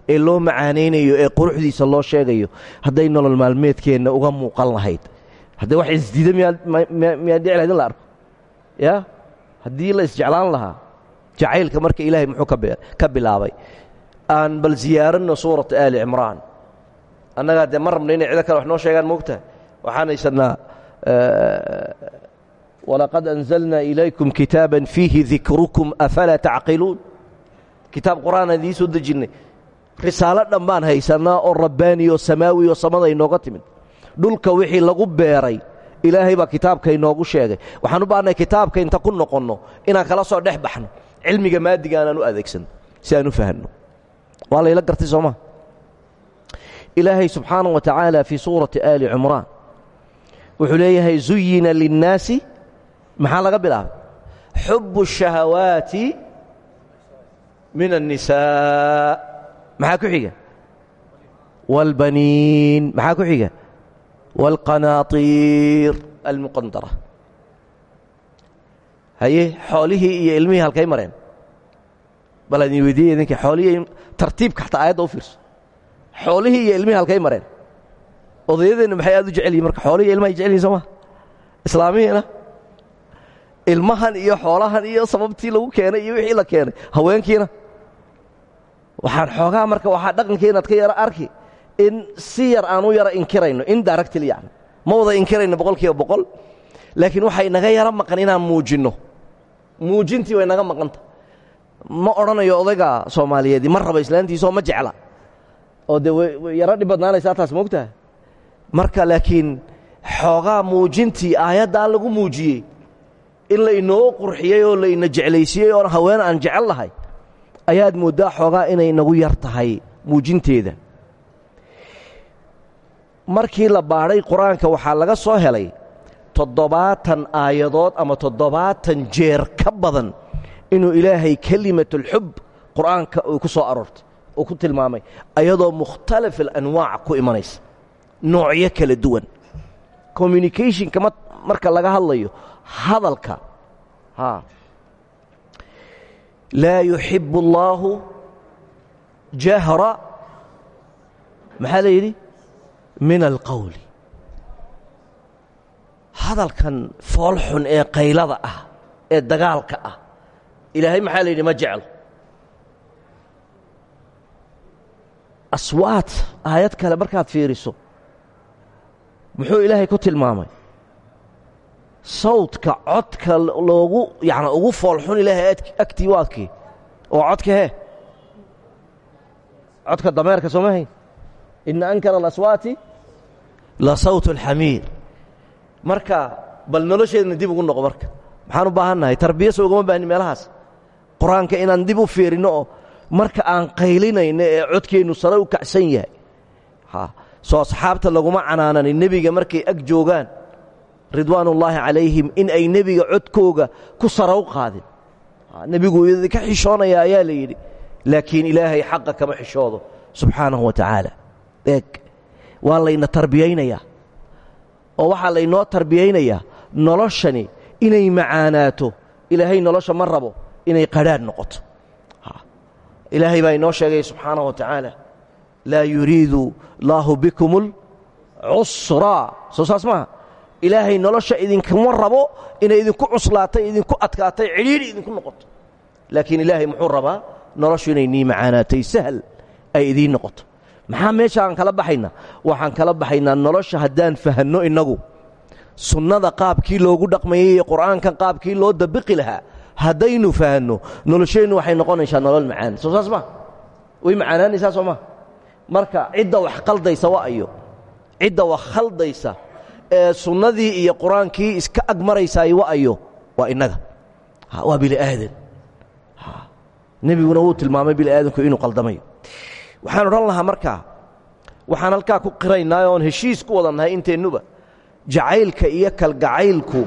ee loo macaanaynayo ee quruxdiisa loo sheegayo hadday nolol maalmeedkeenna uga muuqan lahayd. Haddee wax isdiida lahayd in la arko ya? Haddii la isjeclaan lahaa jacaylka marka ilaahay muxuu ka bilaabay. Aan bal ziyaaranno suurata aali cimraan. Annagaa dee ma rabna inay cido kale wax noo sheegaan moogtahay? Waxaan haysannaa walaqad anzalnaa ilaykum kitaaban fiihi dikrukum afalaa tacqiluun? Kitaab qur'aanaan idiin soo dejinnay risaalo dhan baan haysannaa oo rabbaani oo samaawi oo samada inooga timid. Dhulka wixii lagu beeray ilaahay baa kitaabka inoogu sheegay waxaan u baahnay kitaabka inta ku noqonno inaan kala soo dhex baxno cilmiga maadiga aanaan u adeegsanno si aan u fahanno waa layla gartay soo maa ilaahay subxaana wa tacaala fii suurati aali cumraan wuxuu leeyahay zuyina linnaasi maxaa laga bilaabay xubu الشhahawaati min الnisaa maxaa ku xiga wاlbaniin maxaa ku xiga Wاlqanaatiir almuqandara haye xoolihii iyo ilmihii halkay mareen bal aan idin weydiiya idinka xoolihii tartiibka xataa aayadda u fiirso xoolihii iyo ilmihii halkay mareen odayadeenna maxay aad u jecel yihiin marka xoolihii ilmahay jecel yihiin soo ma islaamihiina ilmahan iyo xoolahan iyo sababtii lagu keenay iyo wixii la keenay haweenkiina waxaan xoogaa marka waxaa dhaqankeenaad ka yara arki in si yar aan u yara inkirayno indirectly yani ma wada inkirayno boqol kiiba boqol. Laakiin waxay naga yara maqan inaan muujinno. Muujintii way naga maqanta. Ma odhanayo odayga soomaaliyeedi ma raba islaantiisoo ma jecla. Oo dee yaro dhib taas moogtaha marka laakiin xoogaa muujintii aayaddaa lagu muujiyey in la inoo qurxiyey oo la ina jeclaysiiyey oon haween aan jecel lahay ayaad mooddaa xoogaa inay nagu yar tahay muujinteeda markii la baadhay qur'aanka waxaa laga soo helay toddobaatan aayadood ama toddobaatan jeer ka badan inuu ilaahay kelimatulxub qur'aanka uu ku soo aroortay uu ku tilmaamay ayadoo mukhtalaf alanwaac ku imanaysa noocyo kala duwan. Communicationka marka laga hadlayo hadalka laa yuxibu اllaahu jahra maxaa la yidhi min alqowli hadalkan foolxun ee qaylada ah ee dagaalka ah ilaahay maxaa la yidhi ma jeclo. Aswaat aayad kale markaad fiiriso muxuu ilaahay ku tilmaamay? Sawdka codka loogu yani ugu foolxun ilaahay agtii u oo codka hee? Codka dameerka soo mahayn ina ankara alaswaati la sawt alxamiir marka bal nolosheedna dib ugu noqo marka maxaan u baahannahay tarbiya soo ugama baahni meelahaas qur'aanka inaan dib u fiirinno oo marka aan qaylinayno ee codkeennu sare u kacsan yahay soo asxaabta laguma canaananin nebiga markay ag joogaan ridwaanullaahi calayhim in ay nebiga codkooga ku sara u qaadin nebigu ka xishoonaya ayaa la yidhi laakiin ilaahay xaqa kama xishoodo subxaanahu wa tacaala eeg. Waa layna tarbiyaynayaa. Oo waxaa laynoo tarbiyaynayaa noloshani inay macaanaato. Ilaahay nolosha ma rabo inay qadhaadh noqoto. Ilaahay baa inoo sheegay subxaanahu wa tacaala laa yuriidu laahu bikum اlcusraa soo saas maaha. Ilaahay nolosha idinkama rabo inay idinku cuslaatay idinku adkaatay cidhiidhi idinku noqoto. Laakiin ilaahay muxuu rabaa noloshu inay nii macaanaatay sahal ay idiin noqoto maxaa meesha aan kala baxaynaa waxaan kala baxaynaa nolosha haddaan fahanno innagu sunnada qaabkii loogu dhaqmayey iyo qur'aanka qaabkii loo dabiqi lahaa haddaynu fahanno nolosheennu waxay noqonaysaa nolol macaan. Soo saas maa way macaanaanaysaa soo maa marka cidda wax qaldaysa waa cidda wax khaldaysa ee sunnadii iyo qur'aankii iska ag maraysaay waa innaga. Waa bili'aadan nebiguna wuu tilmaamay bili'aadanku inuu qaldamayo waxaan odhan lahaa markaa waxaan halkaa ku qiraynaa oon heshiis ku wadannahay inteennuba jacaylka iyo kalgacaylku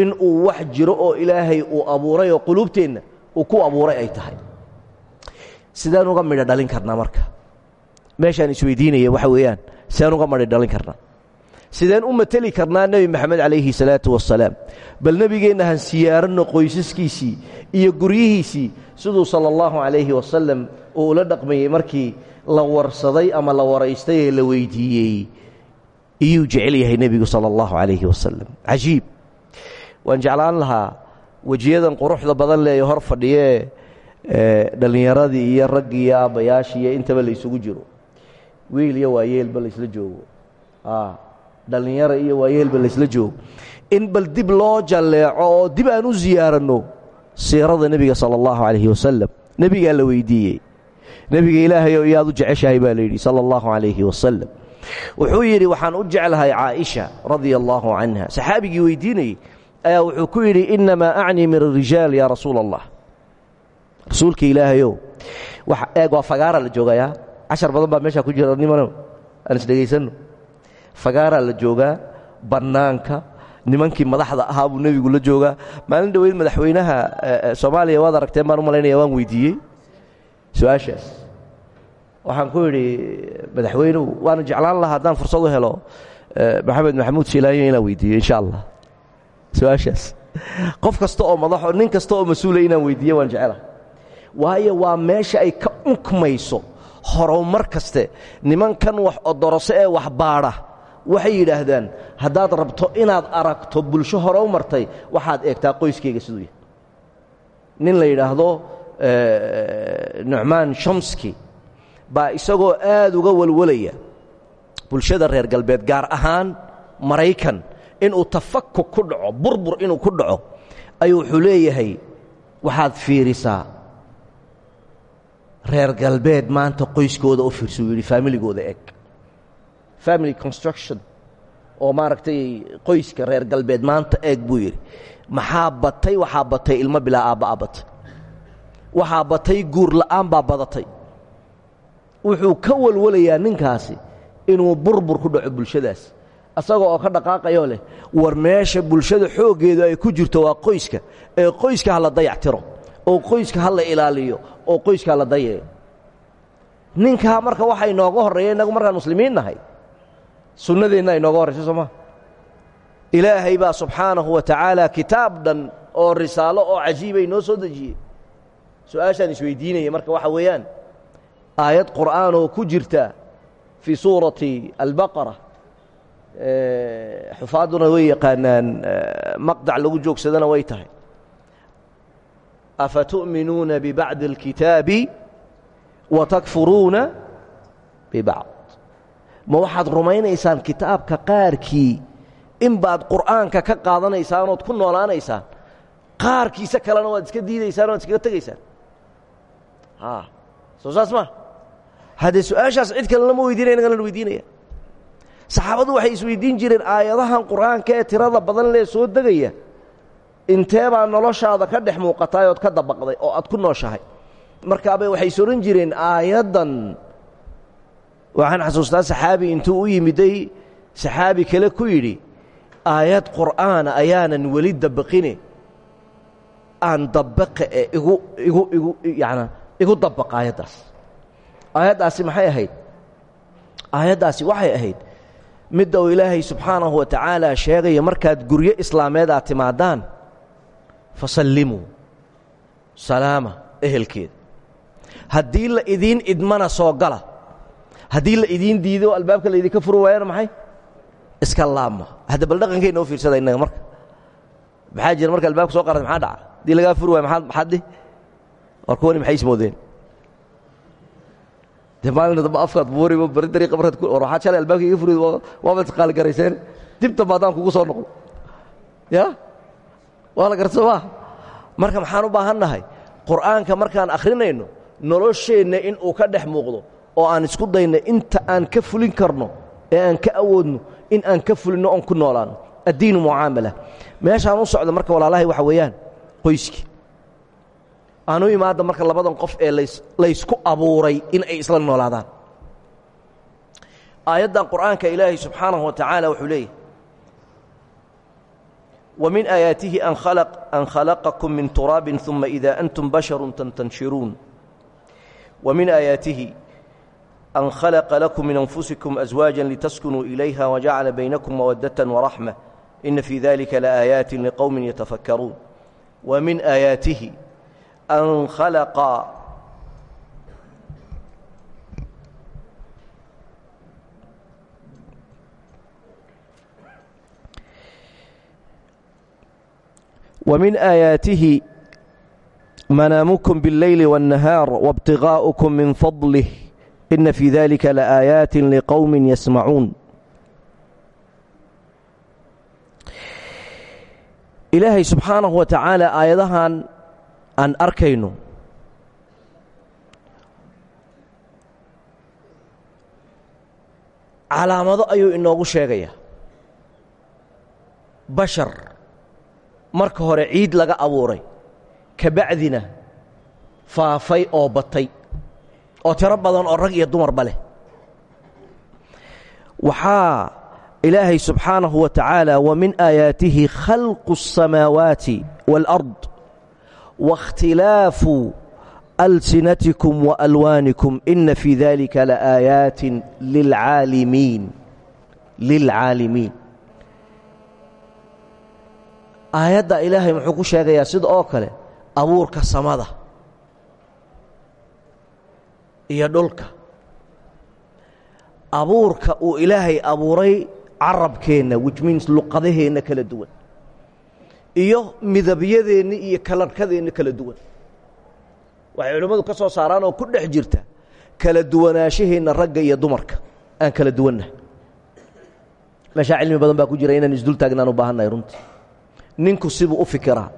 in uu wax jiro oo ilaahay uu abuuray oo quluubteenna uu ku abuuray ay tahay. Sideen uga midho dhalin karnaa marka. Meeshaan isweydiinaya waxa weeyaan sideen uga midho dhalin karnaa. Sideen u mateli karnaa nebi maxamed calayhi salaatu wasalaam bal nebigeenna han siyaaranno qoysaskiisii iyo guryihiisii siduu sala allahu calayhi wasalam uu ula dhaqmayey markii la warsaday ama la waraystay ee la weyddiiyey iyuu jecel yahay nebigu sala allahu calayhi wasalam cajiib. Waan jeclaan lahaa wejiyadan quruxda badan le ee hor fadhiyee dhallinyaradii iyo raggii iyo aabbayaashii iyo intaba la isugu jiro. Wiil iyo waayeelba laysla joogo. Dhallinyara iyo waayeelba laysla joogo. In bal dib loo jalleeco oo dib aan u ziyaaranno siirada nebiga sala allahu calayhi wasalam nebigaa la weyddiiyey nebiga ilaahayow iyaad u jeceshahay baa layidhi sala allahu calayhi wasalam wuxuu yidhi waxaan u jeclahay caaisha radia allaahu canha saxaabigii ayaa wuxuu ku yidhi innamaa acnii min arijaal yaa rasuula allah rasuulka ilaahayow eeg waa fagaara la joogayaa cashar badan baa meeshaa ku jira nimano aan isdhegaysanno fagaaraa la joogaa bannaanka nimankii madaxda ahaa buu nebigu la joogaa. Maalin dhoweyd madaxweynaha soomaaliya waad aragteen baan u malaynaya waan weydiiyey su'aashaas. Waxaan ku idhi madaxweynuhu waana jeclaan lahaa haddaan fursad u helo maxamed maxamuud shiilaayo inaan weydiiyo insha allah su'aashaas. Qof kasta oo madaxo nin kasta oo mas'uula inaan weydiiyo waan jecelahay waayo waa meesha ay ka unkmayso horumar kaste. Nimankan wax odoroso ee wax baadha waxay yidhaahdaan haddaad rabto inaad aragto bulsho hore martay waxaad eegtaa qoyskayga siduu yahay. Nin la yidhaahdo nucmaan shamski baa isagoo aad uga walwalaya bulshada reer galbeed gaar ahaan maraykan. Inuu tafakuk ku dhaco burbur inuu ku dhaco ayuu wuxuu waxaad fiirisaa reer galbeed maanta qoyskooda u fiirsa uu yidhi faamiligooda eg. Family construction oo maaragtay qoyska reer galbeed maanta eeg buu yidhi. Maxaa batay waxaa batay ilmo bilaa aabba'a batay waxaa batay guur la'aan baa badatay. Wuxuu ka walwalayaa ninkaasi inuu burbur ku dhaco bulshadaas. Asaga oo ka dhaqaaqayoo leh war meesha bulshada xooggeedu ay ku jirto waa qoyska. Ee qoyska ha la dayactiro oo qoyska ha la ilaaliyo oo qoyska la dayayo ninkaa marka waxa inooga horreeya innagu markaan muslimiin nahay sunnadeenna inooga horraysa soo maa ilaahay baa subxaanahu wa tacaala kitaab dhan oo risaalo oo cajiibay noo soo dejiyey su'aashaan isweydiinaya marka waxa weeyaan aayad qur'aan oo ku jirta fii suurati albaqara xufaadduna way yaqaanaan maqdac lagu joogsadana way tahay afatu'minuuna bibacdi اlkitaabi wa takfuruuna bibacd ma waxaad rumaynaysaan kitaabka qaarkii in baad qur'aanka ka qaadanaysaan ood ku noolaanaysaan qaarkiisa kalena waad iska diidaysaan oad iskaga tegaysaan soo saas ma. Haddee su'aashaas cid kale lama weydiinaya inaga weydiinaya. Saxaabadu waxay isweydiin jireen aayadahan qur'aanka ee tirada badan lee soo degaya. Intee baa noloshaada ka dhex muuqatay ood ka dabaqday oo aad ku nooshahay. Markaabay waxay is odhan jireen aayaddan waxaan xasuustaa saxaabi intuu u yimiday saxaabi kale ku yidhi aayad qur'aana ayaanan weli dabaqine aan dabaqe ee igu igu igu yana igu dabaqa aayaddaas. Aayaddaasi maxay ahayd? Aayaddaasi waxay ahayd midda uu ilaahay subxaanahu wa tacaala sheegaya markaad guryo islaameed aad timaadaan fasallimuu salaama ehelkeeda haddii la idiin idmana soo gala haddii la idiin diido albaabka laydinka furi waayana maxay? Iska laabma. Hadda bal dhaqankeenna u fiirsada innaga marka. Maxaa jira marka albaabka soo qarata maxaa dhaca? Haddii lagaa furi waaya maaa maxaad di war kuwani maxay ismoodeen? De maalina damba afkaad buuriba bari dariiqa markaad war waxaad shalay albaabka iga furi waaba isqaaligarayseen dibtamba haddaan kugu soo noqdo ya? Waa la marka maxaan u baahan nahay qur'aanka markaan akhrinayno nolosheenna in uu ka dhex muuqdo oo aan isku dayno inta aan ka fulin karno ee aan ka awoodno in aan ka fulinno oon ku noolaanno addiinu mucaamala. Meeshaan u socdo marka walaalahay waxa weeyaan qoyskii aanu imaada marka labadan qof ee laysku abuuray in ay isla noolaadaan. Aayaddan qur'aanka ilaahay subxaanahu wa tacaala wuxuu leeyahy wa min aayaatihi an an khalaqakum min turaabin uma idaa antum basharu tantanshiruun wa min aayaatihi an khalaqa lakum min anfusikum aswaaja litaskunuu ilayha wajacala baynakum mawaddatan waraxma ina fii dalika laaayaati liqowmin yatafakkaruun wa min aayaatihi أن خلق ومن آياته منامكم بالليل والنهار وابتغاؤكم من فضله إن في ذلك لآيات لقوم يسمعون ilaahay subxaanahu wa tacaala aayadahan aan arkayno calaamado ayuu inoogu sheegayaa bashar marka hore ciid laga abuuray kabacdina faafay oo batay oo tiro badan oo rag iyo dumarba leh waxaa ilaahay subxaanahu wa tacaala wa min aayaatihi khalqu الsamaawaati wاlأrض waاkhtilaafu alsinatikum waalwaanikum ina fii dalika laaayaati lilcaalimiin lilcaalimiin aayadda ilaahay muxuu ku sheegayaa sida oo kale abuurka samada iyo dhulka abuurka uu ilaahay abuuray carabkeenna which means luqadaheenna kala duwan iyo midabyadeenna iyo kalarhkadeenna kala duwan. Waxay culimmadu ka soo saaraan oo ku dhex jirta kala duwanaashaheenna ragga iyo dumarka aan kala duwanna meeshaa cilmi badan baa ku jira inaan isdul u baahannahay runtii. Ninku sibuu u fikiraa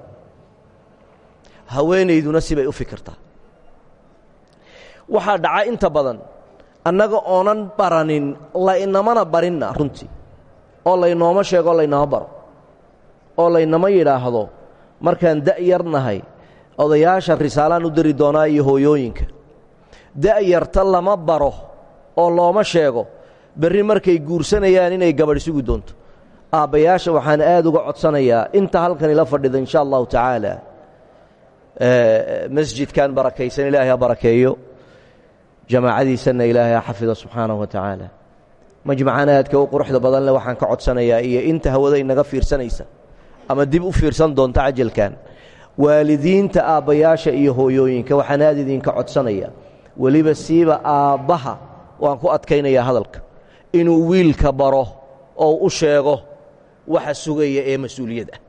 haweenayduna sibay u fikirtaa. Waxaa dhaca inta badan annaga oonan baranin laynamana barinna runtii. Oo laynooma sheego laynama baro oo laynama yidhaahdo markaan da'yar nahay odayaasha risaalaan u diri doonaa iyo hooyooyinka. Da'yarta lama baro oo looma sheego berri markay guursanayaan inay gabadh sugi doonto. Aabbayaasha waxaan aad uga codsanayaa inta halkan ila fadhida insha allahu tacaala masjidkan barakaysan ilaahay ha barakeeyo. Jamaacadiisanna ilaahay ha xafida wa tacaala. Majmacan aadka u quruxda badan leh waxaan ka codsanayaa iyo inta hawada inaga fiirsanaysa ama dib u fiirsan doonta cajalkan waalidiinta aabbayaasha iyo hooyooyinka waxaan aad idinka codsanayaa weliba siiba aabbaha waan ku adkaynayaa hadalka. Inuu wiilka baro oo u sheego waxa sugaya ee mas'uuliyad ah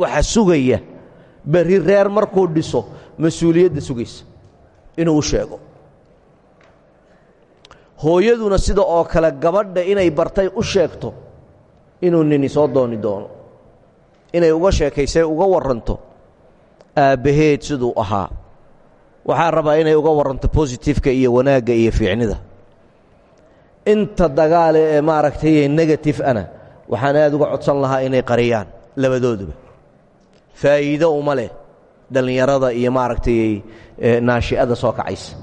waxa sugaya berri reer markuu dhiso mas'uuliyadda sugaysa. Inuu u sheego. Hooyaduna sida oo kale gabadha inay bartay u sheegto inuu nini soo dooni doono. Inay uga sheekaysay uga warranto. Aabbaheed siduu ahaa. Waxaa rabaa inay uga warranto bositifeka iyo wanaagga iyo fiicnida. Inta dagaale ee maaragtay negative ana waxaan aad uga codsan lahaa inay qariyaan labadooduba. Faa'iido uma leh dhallinyarada iyo maaragtay naashi'ada soo kacaysa.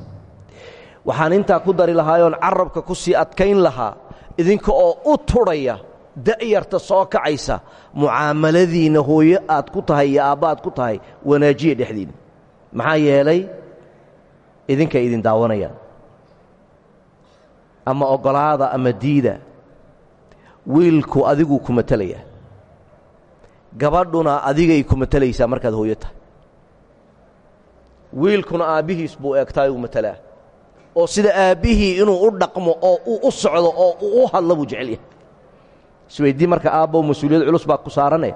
Waxaan intaa ku dari lahaayoon carabka ku sii adkayn lahaa idinka oo u tudhaya da'yarta soo kacaysa mucaamaladiinna hooyo aad ku tahay iyo aabba aad ku tahay wanaajiya dhexdiinna maxaa yeelay idinkay idin daawanayaan ama oggolaada ama diida wiilku adiguu ku matelayaa gabadhuna adigay ku matelaysaa markaad hooyo tahay. Wiilkuna aabbihiis buu eegtaay uu matelaa oo sida aabbihii inuu u dhaqmo oo uu u socdo oo uu u hadlo buu jecel yahay isweydii marka aabbow mas'uuliyad culus baa ku saarane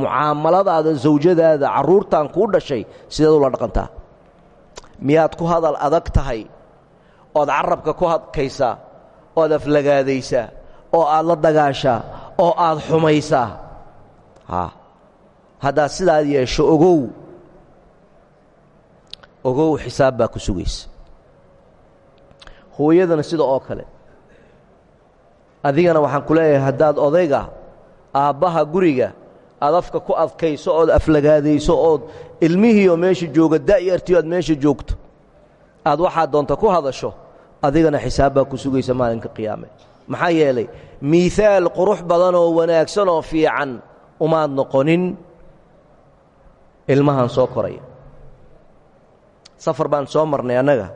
mucaamaladaada zawjadaada carruurtan kuu dhashay sideed ula dhaqantaa. Miyaad ku hadal adag tahay? Ood carabka ku hadkaysaa? Ood aflagaadaysaa oo aad la dagaashaa oo aad xumaysaa? Haddaad sidaad yeesho ogow ogow xisaab baa ku sugaysa hooyadana sida oo kale adigana waxaan ku leeyahay haddaad odayga aabbaha guriga aad afka ku adkayso ood aflagaadayso ood ilmihiioo meesha jooga da'yartii aad meesha joogto aad waxaad doonta ku hadasho adigana xisaab baa ku sugaysa maalinka qiyaame. Maxaa yeelay miihaal qurux badan oo wanaagsan oo fiican umaad noqonin ilmahan soo koraya safar baan soo marnay annaga.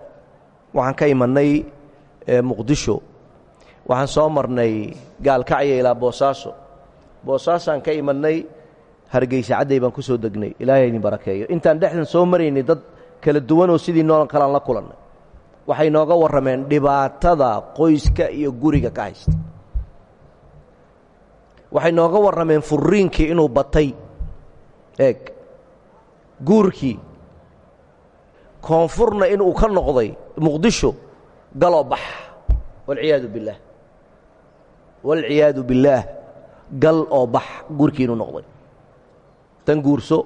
Waxaan ka imannay muqdisho waxaan soo marnay gaalkacya ilaa boosaaso. Boosaasaan ka imannay hargeysa cadday baan ku soo degnay. Ilaahay idin barakeeyo. Intaan dhexdan soo maraynay dad kala duwanoo sidii noolan kalaan la kulannay waxay nooga warrameen dhibaatada qoyska iyo guriga ka haysta. Waxay nooga warrameen furriinkii inuu batay. Eeg. Guurkii. Koonfurna inuu ka noqday muqdisho galoo bax. Walciyaadu billaah walciyaadu billaah gal oo bax guurkii inuu noqday tan guurso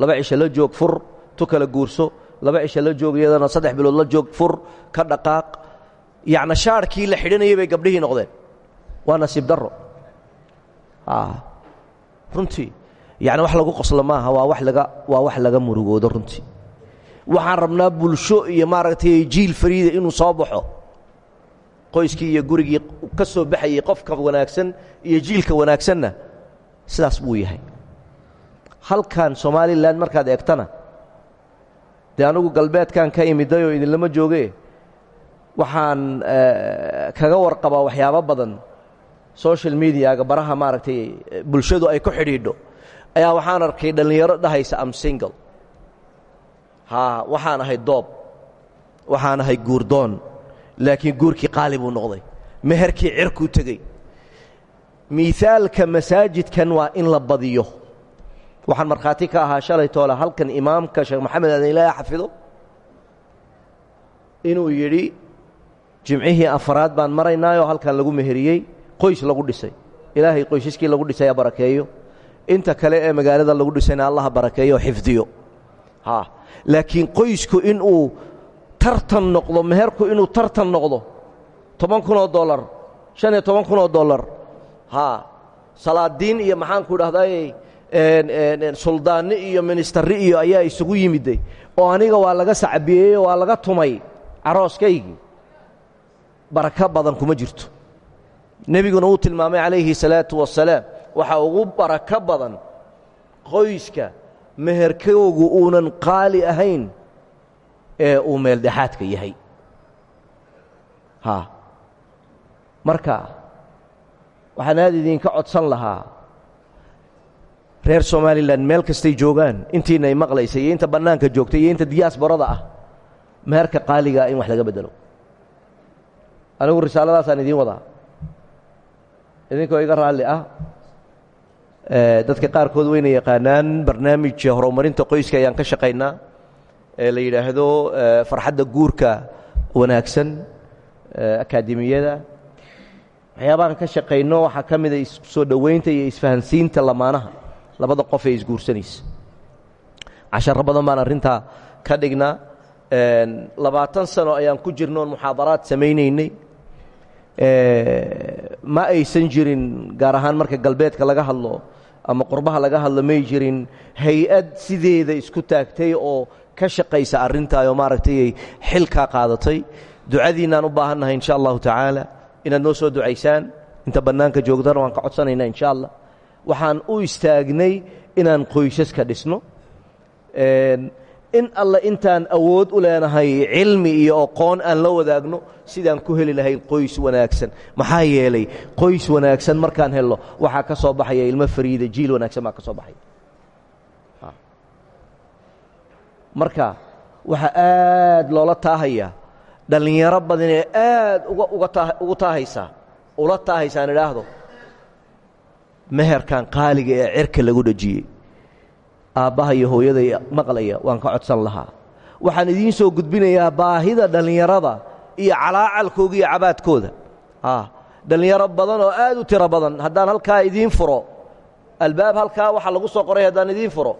laba cisho la joog fur tu kala guurso laba cisho la joog iyadana saddex bilood la joog fur ka dhaqaaq yacna shaarkii la xidhanayay bay gabdhihii noqdeen waa nasiib darro runtii yacni wax lagu qoslo maaha waa wax laga waa wax laga murugoodo runtii waxaan rabnaa bulsho iyo maaragtay jiil fariida inuu soo baxo qoyskii iyo gurigii ka soo baxayey qofka wanaagsan iyo jiilka wanaagsanna sidaas buu yahay. Halkan somalilan markaad eegtana dee anugu galbeedkan ka imidayoo idinlama jooge waxaan kaga warqabaa waxyaabo badan. Social mediaga baraha maaragtay bulshadu ay ku xidhiidho. Ayaa waxaan arkay dhallinyaro dhahaysa am single. Haa waxaan ahay doob. Waxaan ahay guurdoon laakiin guurkii qaali buu noqday meherkii cirkuu tegey. Miaalka masaajidkan waa in la badiyo. Waxaan markhaati ka ahaa shalay toole halkan imaamka sheekh maxamed aadan ilaahi xafido inuu yidhi jimcihii afaraad baan maraynaayoo halkan lagu meheriyey qoys lagu dhisay. Ilaahay qoysaskii lagu dhisay ha barakeeyo. Inta kale ee magaalada lagu dhisayna allaha barakeeyo xifdiyo. Laakiin qoysku inuu tartan noqdo meherku inuu tartan noqdo toban kunoo dollar shan iyo toban kunoo dollar. Haa salaadiin iyo maxaanku idhahdaay suldaanni iyo ministarri iyo ayaa isugu yimiday oo aniga waa laga sacbiyey waa laga tumay carooskaygii. Barako badan kuma jirto. Nebiguna uu tilmaamay calayhi salaatu wasalaam waxaa ugu barako badan qoyska meherkoogu uunan qaali ahayn ee uu meeldhexaadka yahay. Haa marka waxaan aad idinka codsan lahaa reer somalilan meel kastay joogaan intiina ay maqlaysa iyo inta bannaanka joogta iyo inta diyaasbarada ah meherka qaaligaa in wax laga beddelo. Anigu risaaladaasaan idiin wadaa. Idinkoo iga raalli ah dadka qaarkood wayna yaqaanaan barnaamijka horumarinta qoyska ayaan ka shaqaynaa ee la yidhaahdo farxadda guurka wanaagsan akaademiyada. Waxyaabahan ka shaqayno waxaa ka mida soo dhoweynta iyo isfahansiinta lamaanaha. Labada qof ee isguursanaysa. Casharo badan baan arrintaa ka dhignaa. Labaatan sano ayaan ku jirnoon muxaadaraad samaynaynay. Ma aysan jirin gaar ahaan marka galbeedka laga hadlo ama qurbaha laga hadlo may jirin hay'ad sideeda isku taagtay oo ka shaqaysa arrintaa oo maaragtay xilkaa qaadatay. Ducadiinnaan u baahannahay insha allahu tacaala inaad noo soo ducaysaan. Inta bannaanka joogtana waan ka codsanaynaa insha allah. Waxaan u istaagnay inaan qoysaska dhisno. In alle intaan awood u leenahay cilmi iyo aqoon aan la wadaagno sidaan ku heli lahayn qoys wanaagsan. Maxaa yeelay qoys wanaagsan markaan helno waxaa ka soo baxaya ilmo fariida jiil wanaagsan baa ka soo baxaya marka waxaa aad loola taahaya dhallinyaro badan ee aad ugu taahaysaa ula taahaysaan idhaahdo meherkan qaaliga ee cirka lagu dhejiyey aabbaha iyo hooyaday maqlaya waan ka codsan lahaa. Waxaan idiin soo gudbinayaa baahida dhallinyarada iyo calaacalkooga iyo cabaadkooda. Dhallinyaro badan oo aad u tiro badan haddaan halkaa idiin furo albaab halkaa waxa lagu soo qoray haddaan idiin furo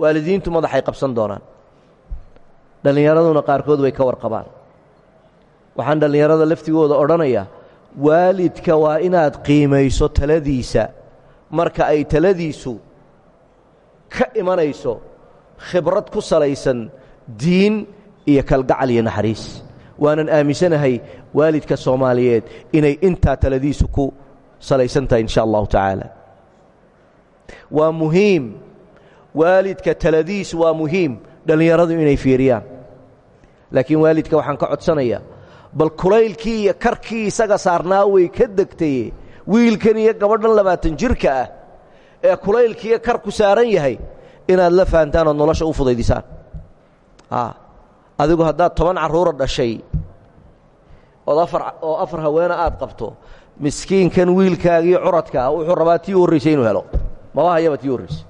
waalidiintu madaxay qabsan doonaan. Dhallinyaraduna qaarkood way ka warqabaan. Waxaan dhallinyarada laftigooda odhanayaa waalidka waa inaad qiimayso taladiisa. Marka ay taladiisu ka imanayso khibrad ku salaysan diin iyo kalgacal iyo naxariis. Waanan aaminsanahay waalidka soomaaliyeed inay intaa taladiisu ku salaysan tahay insha allahu tacaala. Waa muhiim waalidka taladiisu waa muhiim dhallinyaradu inay fiiriyaan. Laakiin waalidka waxaan ka codsanayaa bal kulaylkii iyo karkii isaga saarnaa way ka degtaye wiilkan iyo gabadhan labaatan jirka ah ee kulaylkiiyo karku saaran yahay inaad la fahantaan ood nolosha u fudaydisaan. Adigu haddaad toban carruura dhashay ood afar oo afar haweena aad qabto miskiinkan wiilkaagiiyo curadkaa wuxuu rabaa tii u horraysay inuu helo. Maba hayaba tii u horraysay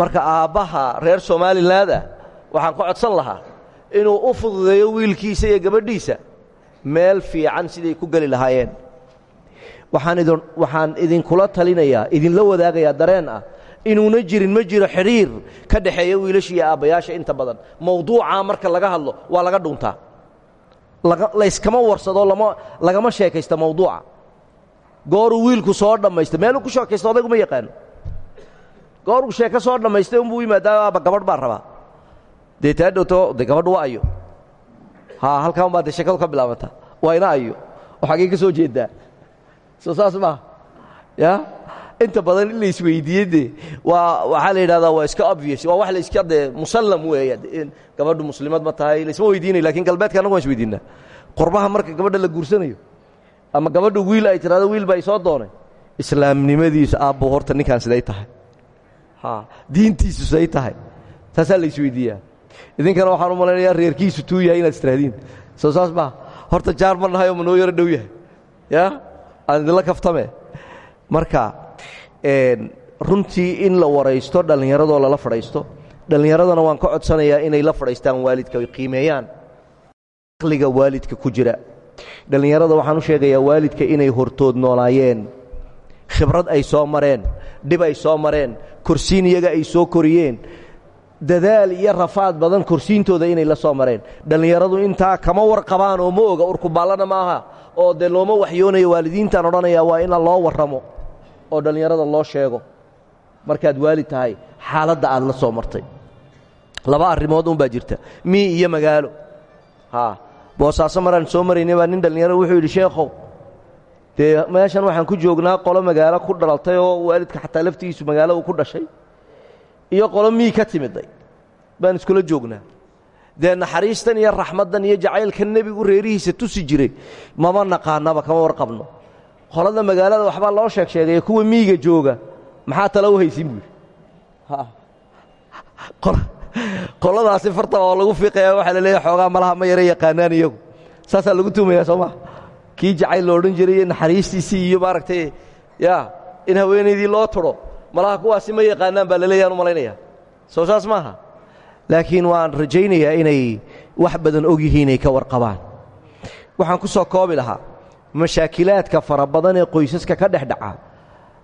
marka aabbaha reer somalilaada waxaan ka codsan lahaa inuu u fududeeyo wiilkiisa iyo gabadhiisa meel fiican siday ku geli lahaayeen. Waxaan idin waxaan idinkula talinayaa idinla wadaagayaa dareen ah inuuna jirin ma jiro xidhiir ka dhexeeya wiilasha iyo aabbayaasha inta badan. Mawduucaa marka laga hadlo waa laga dhuntaa layskama warsado lagama sheekaysta mawduuca. Gooruu wiilku soo dhammaysta meeluu ku sheekaysto odaygu ma yaqaano gooruu sheeko soo dhammaystay unbuu yimaadaa aaba gabadh baan rabaa. Dee taa de gabadhu waa ha halkaan baa de ka bilaabanta waa ayo. Oo xaggee ka soo jeeddaa soo saas ya? Inta badan in la isweydiiye de waa waxaa la yidhahdaa waa iska obvious waa wax la iska dee musallam weeya gabadhu muslimad ma tahay laisma weydiinayo laakiin galbeedka annagu waan is marka gabadha la guursanayo ama gabadhu wiil ay tirahdo wiil baa isoo doonay islaamnimadiisu aabbo horta ninkaan siday tahay. ha diintiisu siday tahay. Taasaa la isweydiiyaa idinkana waxaan u malaynayaa reerkiisu tuu yahay inaad istiraahdiin soo saas maa horta jaar ma nahay oo ma noo yaro dhow yahay. Ya? Aan idinla kaftame. Marka runtii in la waraysto dhallinyaradoo lala fadhaysto dhallinyaradana waan ka codsanayaa inay la fadhaystaan waalidka ay qiimeeyaan. Aqliga waalidka ku jira. Dhallinyarada waxaan u sheegayaa waalidka inay hortood noolaayeen khibrad ay soo mareen dhib ay soo mareen korsiin iyaga ay soo koriyeen dadaal iyo rafaad badan korsiintooda inay la soo mareen. Dhallinyaradu intaa kama warqabaan oo ma oga urkubaallana maaha oo dee looma waxyoonayo waalidiintaan odhanaya waa ina loo warramo oo dhallinyarada loo sheego. Markaad waalid tahay xaaladda aad la soo martay. Laba arrimood un baa jirta. Mii iyo magaalo. Haa boosaaso maraan soo maraynay baa nin dhallinyaro wuxuu yidhi sheekhow dee meeshan waxaan ku joognaa qolo magaalo ku dhalaltay oo waalidka xataa laftigiisu magaalo uu ku dhashay. Iyo qolo mii ka timiday. Baan iskula joognaa. Dee naxariistan iyo raxmaddan iyo jacaylkan nebigu reerihiisa tusi jiray mama naqaanaba kama warqabno. Qolada magaalada waxbaa loo sheeg sheegay kuwa miiga jooga maxaa tala u haysin buu qoladaasi farta oo lagu fiiqaya waxaa la leeyahay xoogaa malaha ma yara yaqaanaan iyagu. Saasaa lagu tuumayaa soo maa kii jacayl lo odhan jiray iyo naxariistiisii iyo maaragtay ya in haweenaydii loo tudho malaha kuwaasi ma yaqaanaan baa laleeyahan u malaynaya. Soo saas maaha. Laakiin waan rajaynayaa inay wax badan og yihiin ay ka warqabaan. Waxaan ku soo koobi lahaa mashaakilaadka fara badan ee qoysaska ka dhex dhaca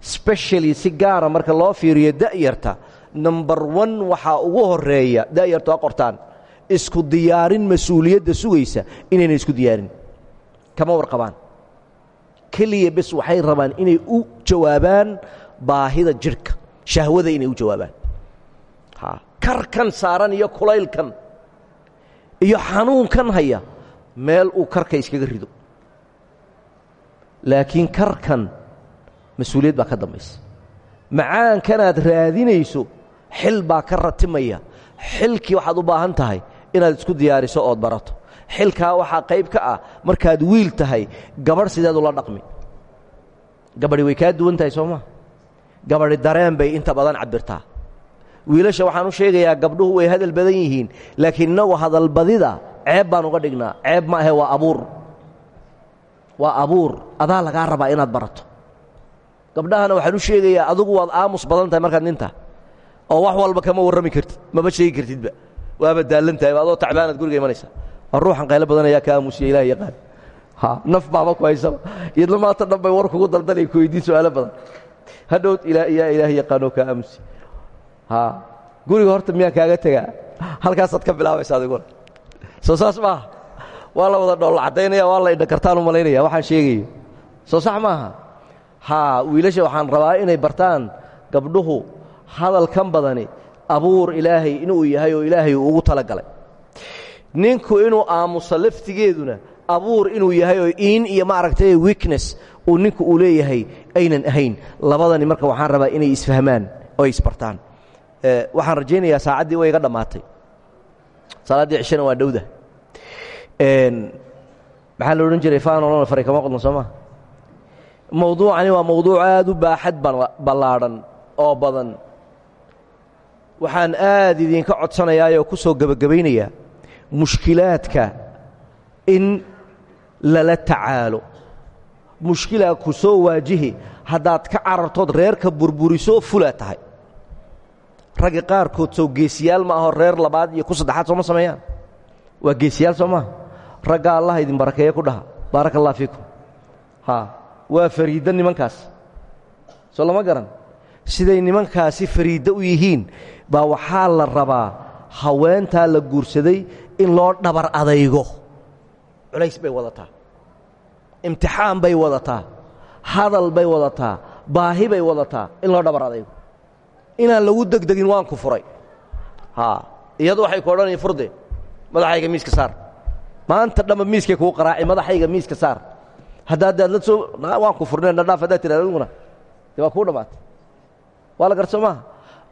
specially si gaara marka loo fiiriyo da'yarta. Number one waxaa ugu horreeya da'yartu ha qortaan isku diyaarin mas'uuliyadda sugaysa inayna isku diyaarin kama warqabaan. Keliya bes waxay rabaan inay u jawaabaan baahida jidhka shahwada inay u jawaabaan. Karkan saaran iyo kulaylkan iyo xanuunkan haya meel uu karka iskaga rido. Laakiin karkan mas'uuliyad baa ka dambaysa. Macaankanaad raadinayso xil baa ka ratimaya. Xilkii waxaad u baahan tahay inaad isku diyaariso ood barato xilkaa waxaa qayb ka ah markaad wiil tahay gabadh sideed ula dhaqmi. Gabadhi way kaa duwan tahay soo maa gabadhi dareen bay inta badan cabirtaa wiilasha waxaan u sheegayaa gabdhuhu way hadal badan yihiin laakiin innagu hadalbadida ceeb baan uga dhignaa. Ceeb ma ahe waa abuur. Waa abuur. Adaa lagaa rabaa inaad barato. Gabdhahana waxaan u sheegayaa adugu waad aamus badan tahay markaad ninta. Oo wax walba kama warrami kartid maba sheegi kartidba. Waaba daallan tahay adoo tacbaanaad guriga imanaysa waa ruuxan qaylo badan ayaa ka aamusiya ilaah yaqaan. Naf baaba ku haysaba iyadna maanta dhan bay war kugu daldanay ku weydiin su'aalo badan. Hadhowd yaa ilaah yaqaanoo kaa aamusi. Guriga horta miyaan kaaga tegaa? Halkaasaad ka bilaabaysa adiguna. Soo saas maaha. Waa la wada dhoolla caddaynaya waa la idha kartaan u malaynaya waxaan sheegayo. Soo sax maaha. Haa wiilasha waxaan rabaa inay bartaan gabdhuhu hadalkan badani abuur ilaahay inuu yahay oo ilaahay ugu talagalay ninku inuu aamuso laftigeeduna abuur inuu yahay oo iin iyo maaragtay weakness uu ninku uu leeyahay aynan ahayn. Labadani marka waxaan rabaa inay isfahmaan oo isbartaan. Waxaan rajaynayaa saacaddii way iga dhammaatay. Salaaddii cishana waa dhowda. Maxaa la odhan jiray? Faanolona fari kama qodno soo maa waa mawduuc aad u baaxad ballaadhan oo badan. Waxaan aad idinka codsanayaayoo ku soo gebagabaynayaa mushkilaadka in lala tacaalo mushkilaa ku soo waajihi haddaad ka carartood reerka burburiso fulaa tahay ragga qaarkood soo geesiyaal ma aho reer labaad iyo ku saddexaad sooma sameeyaan waa geesiyaal soo maha ragga allah idin barakeeye ku dhaha baaraka allah fiikum ha waa fariidda nimankaas soo lama garan siday nimankaasi fariidda u yihiin baa waxaa la rabaa haweentaa la guursaday in loo dhabar adaygo. Culays bay wadataa. Imtixaan bay wadataa. Hadal bay wadataa. Baahi bay wadataa in loo dhabar adaygo. Inaan lagu degdegin waan ku furay. Ha iyadu waxay ku odhanaya furde madaxayga miiska saar. Maanta dhanba miiskay kuu qaraaci madaxayga miiska saar. Haddaad daad la soo waan ku furneen dhadhaaf haddaad tidhahda adiguna dee waa kuu dhammaatay. Waa la garso maaha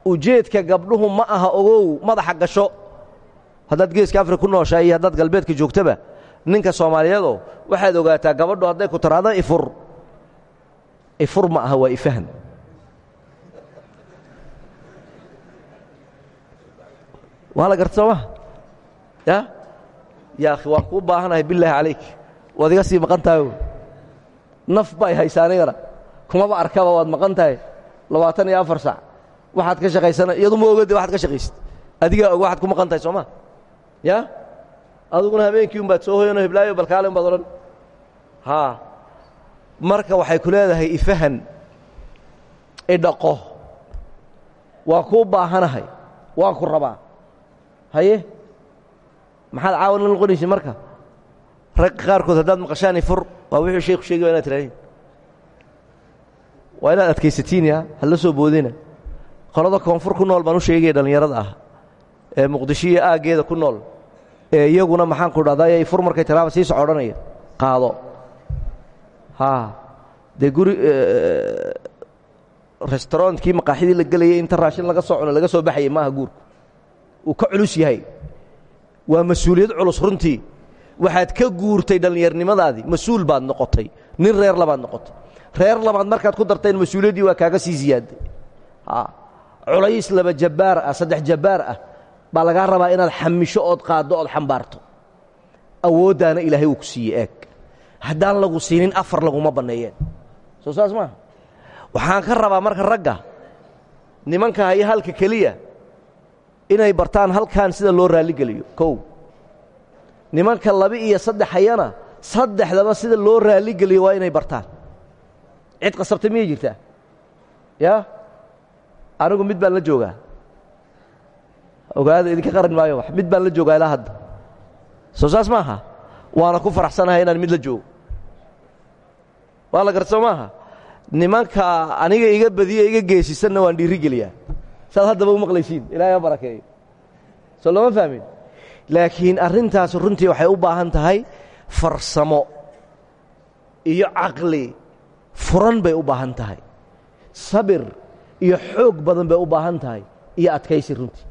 ujeedka gabdhuhu ma aha ogow madaxa gasho. Haddaad geeska afrika ku nooshaa iyo haddaad galbeedka joogtaba ninka soomaaliyeedoo waxaad ogaataa gabadhu hadday ku taraado ifur. Ifur ma aha waa ifahan waa la garta soomaa ya? Yaa akhi waan kuu baahanahay bilaahi calayk. Waad iga sii maqan naf bay haysa anigana. Kumaba arkaba waad maqan tahay labaatan iyo afar sac waxaad ka shaqaysana iyadu ma ogade waxaad ka shaqaysid. Adigaa og waxaad ku maqan tahay sooma ya? Adiguna habeenkii un baad soo hoyanoo hiblaayo balkaale un baad odhan. Haa. Marka waxay ku leedahay ifahan idhaqo waa kuu baahanahay waan ku rabaa. Haye? Maxaad caawan la noqonaysa marka? Ragga qaarkood haddaad maqashaan ifur waa wuxuu sheekhu sheegi waa inaad tirahdeen. Waa inaad adkaysatiin ya hala soo boodina qolada koonfur ku nool baan u sheegaya dhallinyarada ah. Ee muqdishoiyo aaggeeda ku nool. Ee iyaguna maxaan ku dhahdaa ifur markay tiraaba sii soco odhanaya qaado. Haa. Dee guri restaurantkii maqaaxidii la gelayay inta raashin laga soo cuno laga soo baxayay maaha guurku uu ka culus yahay. Waa mas'uuliyad culus runtii. Waxaad ka guurtay dhallinyarnimadaadii mas'uul baad noqotay. Nin reer labaad noqotay. Reer labaad markaad ku dartayn mas'uuliyaddii waa kaaga sii ziyaaday culays laba jabbaar ah saddex jabbaar ah baa lagaa rabaa inaad xamisho ood qaaddo ood xambaarto. Awooddaana ilaahay uu ku siiye eeg. Haddaan lagu siinin afar laguma banneeyeen soo saas maaha waxaan ka rabaa marka ragga nimanka haya halka keliya inay bartaan halkan sida loo raalligeliyo kow. Nimanka laba iyo saddex hayana saddexdaba sida loo raalligeliyo waa inay bartaan. Cid qasabta miyay jirtaa? Ya anigu mid baan la joogaa ogaada idinka qaran maayo wax mid baan la joogaa ilaa hadda. Soo saas maaha? Waana ku faraxsanahay inaan mid la joogo. Waa la garta maaha? Nimanka aniga iga badiya iga geesisanna waan dhiiri geliyaa saad haddaba u maqlaysiin ilahay ha barakeeyo soo lama fahmin. Laakiin arrintaas runtii waxay u baahan tahay farsamo iyo caqli furan bay u baahan tahay. Sabir iyo xoog badan bay u baahan tahay iyo adkaysi runtii.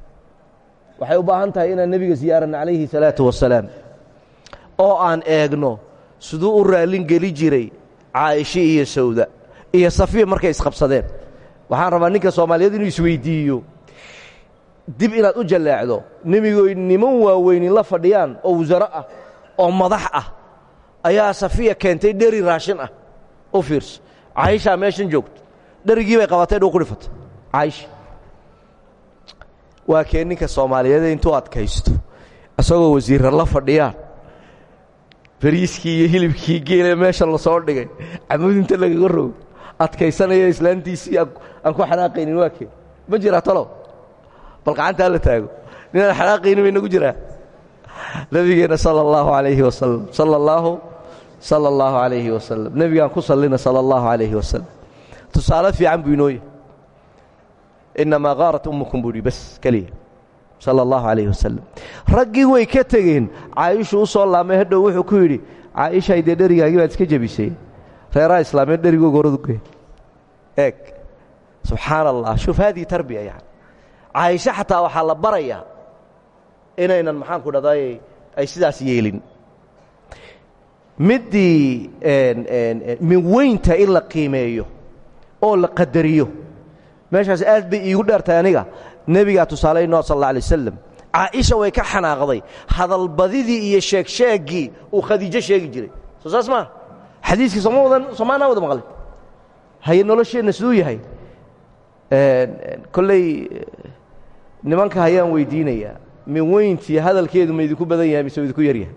Waxay u baahan tahay inaan nebiga ziyaaranna calayhi salaatu wasalaam oo aan eegno siduu u raallin geli jiray caaisha iyo sawda iyo safiya markay isqabsadeen. Waxaan rabaa ninka soomaaliyeed inuu isweyddiiyo dib inaad u jalleecdo nebigoy niman waaweynin la fadhiyaan oo wasaro ah oo madax ah ayaa safiya keentay dheri raashin ah. U fiirso. Caaishaa meeshan joogto dherigii bay qabatay dhuu ku dhifatay caaisha waa kee ninka soomaaliyeed intuu adkaysto? Isagoo wasiirra la fadhiyaan beriiskii iyo hilibkii geele meesha la soo dhigay. Camudinta lagaga rogo. Adkaysanaya islaantiisii aan ku xanaaqaynin waa kee? Ma jiraa talow bal gacantaa la taago. Ninaan xanaaqaynin bay nagu jiraa. Nabigeenna sala allahu alayhi wasalam sala allaahu sala allahu alayhi wasalam ku sallina sala allahu alayhi wasalam tusaale fiican buu inooyahy inamaa qaarat ummukum buu hi bas keliya. Sala allahu alayhi wasalam raggii way ka tegeen. Caaishu u soo laamay hadhow wuxuu ku yidhi caaishay dee dherigaagii baad iska jebisay reeraha islaameed dherigooga horaduge eeg subxaan allah shuf haadihi tarbiya yani caaisho xataa waxaa la barayaa inaynan maxaanku dhahday ay sidaas yeelin. Middii min weynta in la qiimeeyo oo la qadariyo. Meeshaas aad bay iigu dheertahay aniga. Nebigaa tusaale inoo sal alla alay wasalam caaisha way ka xanaaqday. Hadalbadidii iyo sheegsheeggii uu khadiijo sheegi jiray. Soo saas maa xadiiskii sooma wadan soomaanaa wada maqlin. Haye nolosheenna siduu yahay. Kolley nimanka hayaan weydiinayaa min weyntii hadalkeedu ma idinku badan yahay mise idinku yaryahay?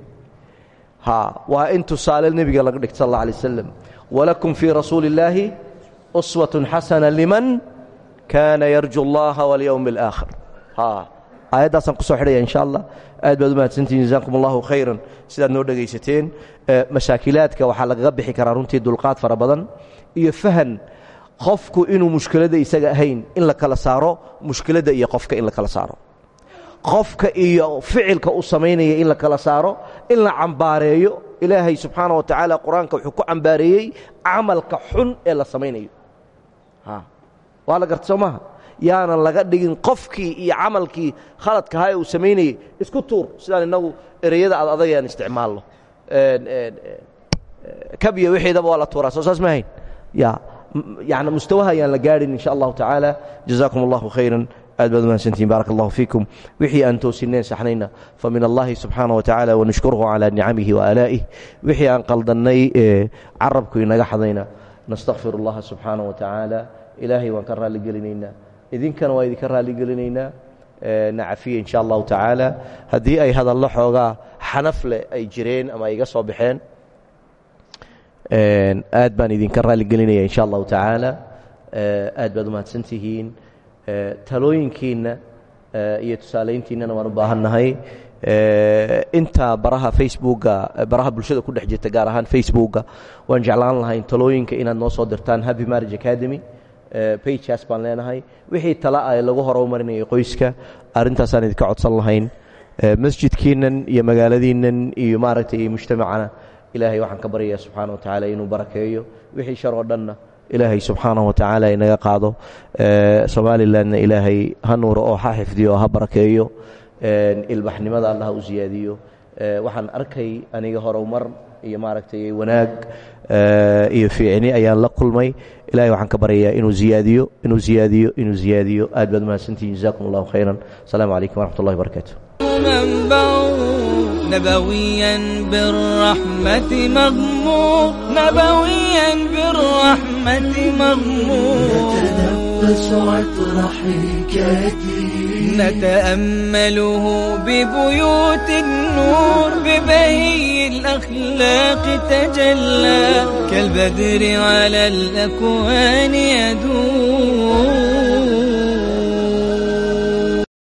Ha waa in tusaale nebiga laga dhigto sal alla alay wasalam walakum fii rasuuli illaahi uswatun xasana liman kaana yarju allaha walyowm alaakhir ha. Aayaddaasaan ku soo xidhaya insha allah aad baad u mahadsantihin allahu khayran. Sidaad noo dhegaysateen mashaakilaadka waxaa lagaga bixi karaa runtii dulqaad fara iyo fahan qofku inuu mushkiladda isaga ahayn in la kala saaro mushkiladda iyo qofka in la kala saaro. Qofka iyo ficilka u samaynaya in la kala saaro in la cambaareeyo ilaahay subxaana wa tacaala qur'aanka wuxuu ku cambaareeyey camalka xun ee la samaynayo waa la garta soo maaha yaanan laga dhigin qofkii iyo camalkii khaladka ahaa uu samaynayey isku tuur sidaan innagu ereyada ad adag aan isticmaalno. Kabya wixiidaba waa la tuuraa. Soo saas ma hayn ya yani mustawaha ayaan la gaadhin insha allahu tacaala. Khayran. Aad baad umahadsantihin baarak fiikum. Wixii aan toosineen saxnayna fa min allahi subxaana wa tacaala wanashkuruhu calaa nicamihi waaalaa'ih wixii aan qaldannay ee inaga xadayna nastakfir allaha subxaana wa tacaala ilaahay waan ka raalli gelinaynaa idinkana waa idinka raalli gelinaynaa nacafiya insha allahu tacaala haddii ay hadallo xoogaa xanaf leh ay jireen ama ay iga soo baxeen aad baan idinka raalli gelinaya insha allahu tacaala aad baad umahadsan tihiin. Talooyinkiinna iyo tusaalayntiinnana waan u baahannahay inta baraha facebooka baraha bulshada ku dhex jirta gaar ahaan facebooka waan jeclaan lahayn talooyinka inaad noo soo dirtaan happy marriage academy. Bageaas baan leenahay. Wixii tala ee lagu horumarinayay qoyska arrintaasaan idinka codsan lahayn. Masjidkiinnan iyo magaaladiinnan iyo maaragtay iyo ilaahay waxaan ka baryayaa subxaana wa tacaala inuu barakeeyo. Wixii shar oo dhanna ilaahay subxaanaه wa tacaala inaga qaado. Somalilanna ilaahay ha oo ha xifdiyo ha barakeeyo ilbaxnimada allah u siyaadiyo waxaan arkay aniga horumar iyo maaragtay wanaag iyo fiicni ayaan la kulmay ilahay waxaan ka baryayaa inuu ziyaadiyo inuu ziyaadiyo inuu ziyaadiyo aad baad umahadsantihin jazakum اllahu khayra asalaamu calaykum waraxmat ullahi barakaatu منبع نبويا بالرحمة مغمور نبويا بالرحمة مغمور نتنفس عطر حكايتي نتأمله ببيوت النور ببهي الأخلاق تجلى كالبدر على الأكوان يدور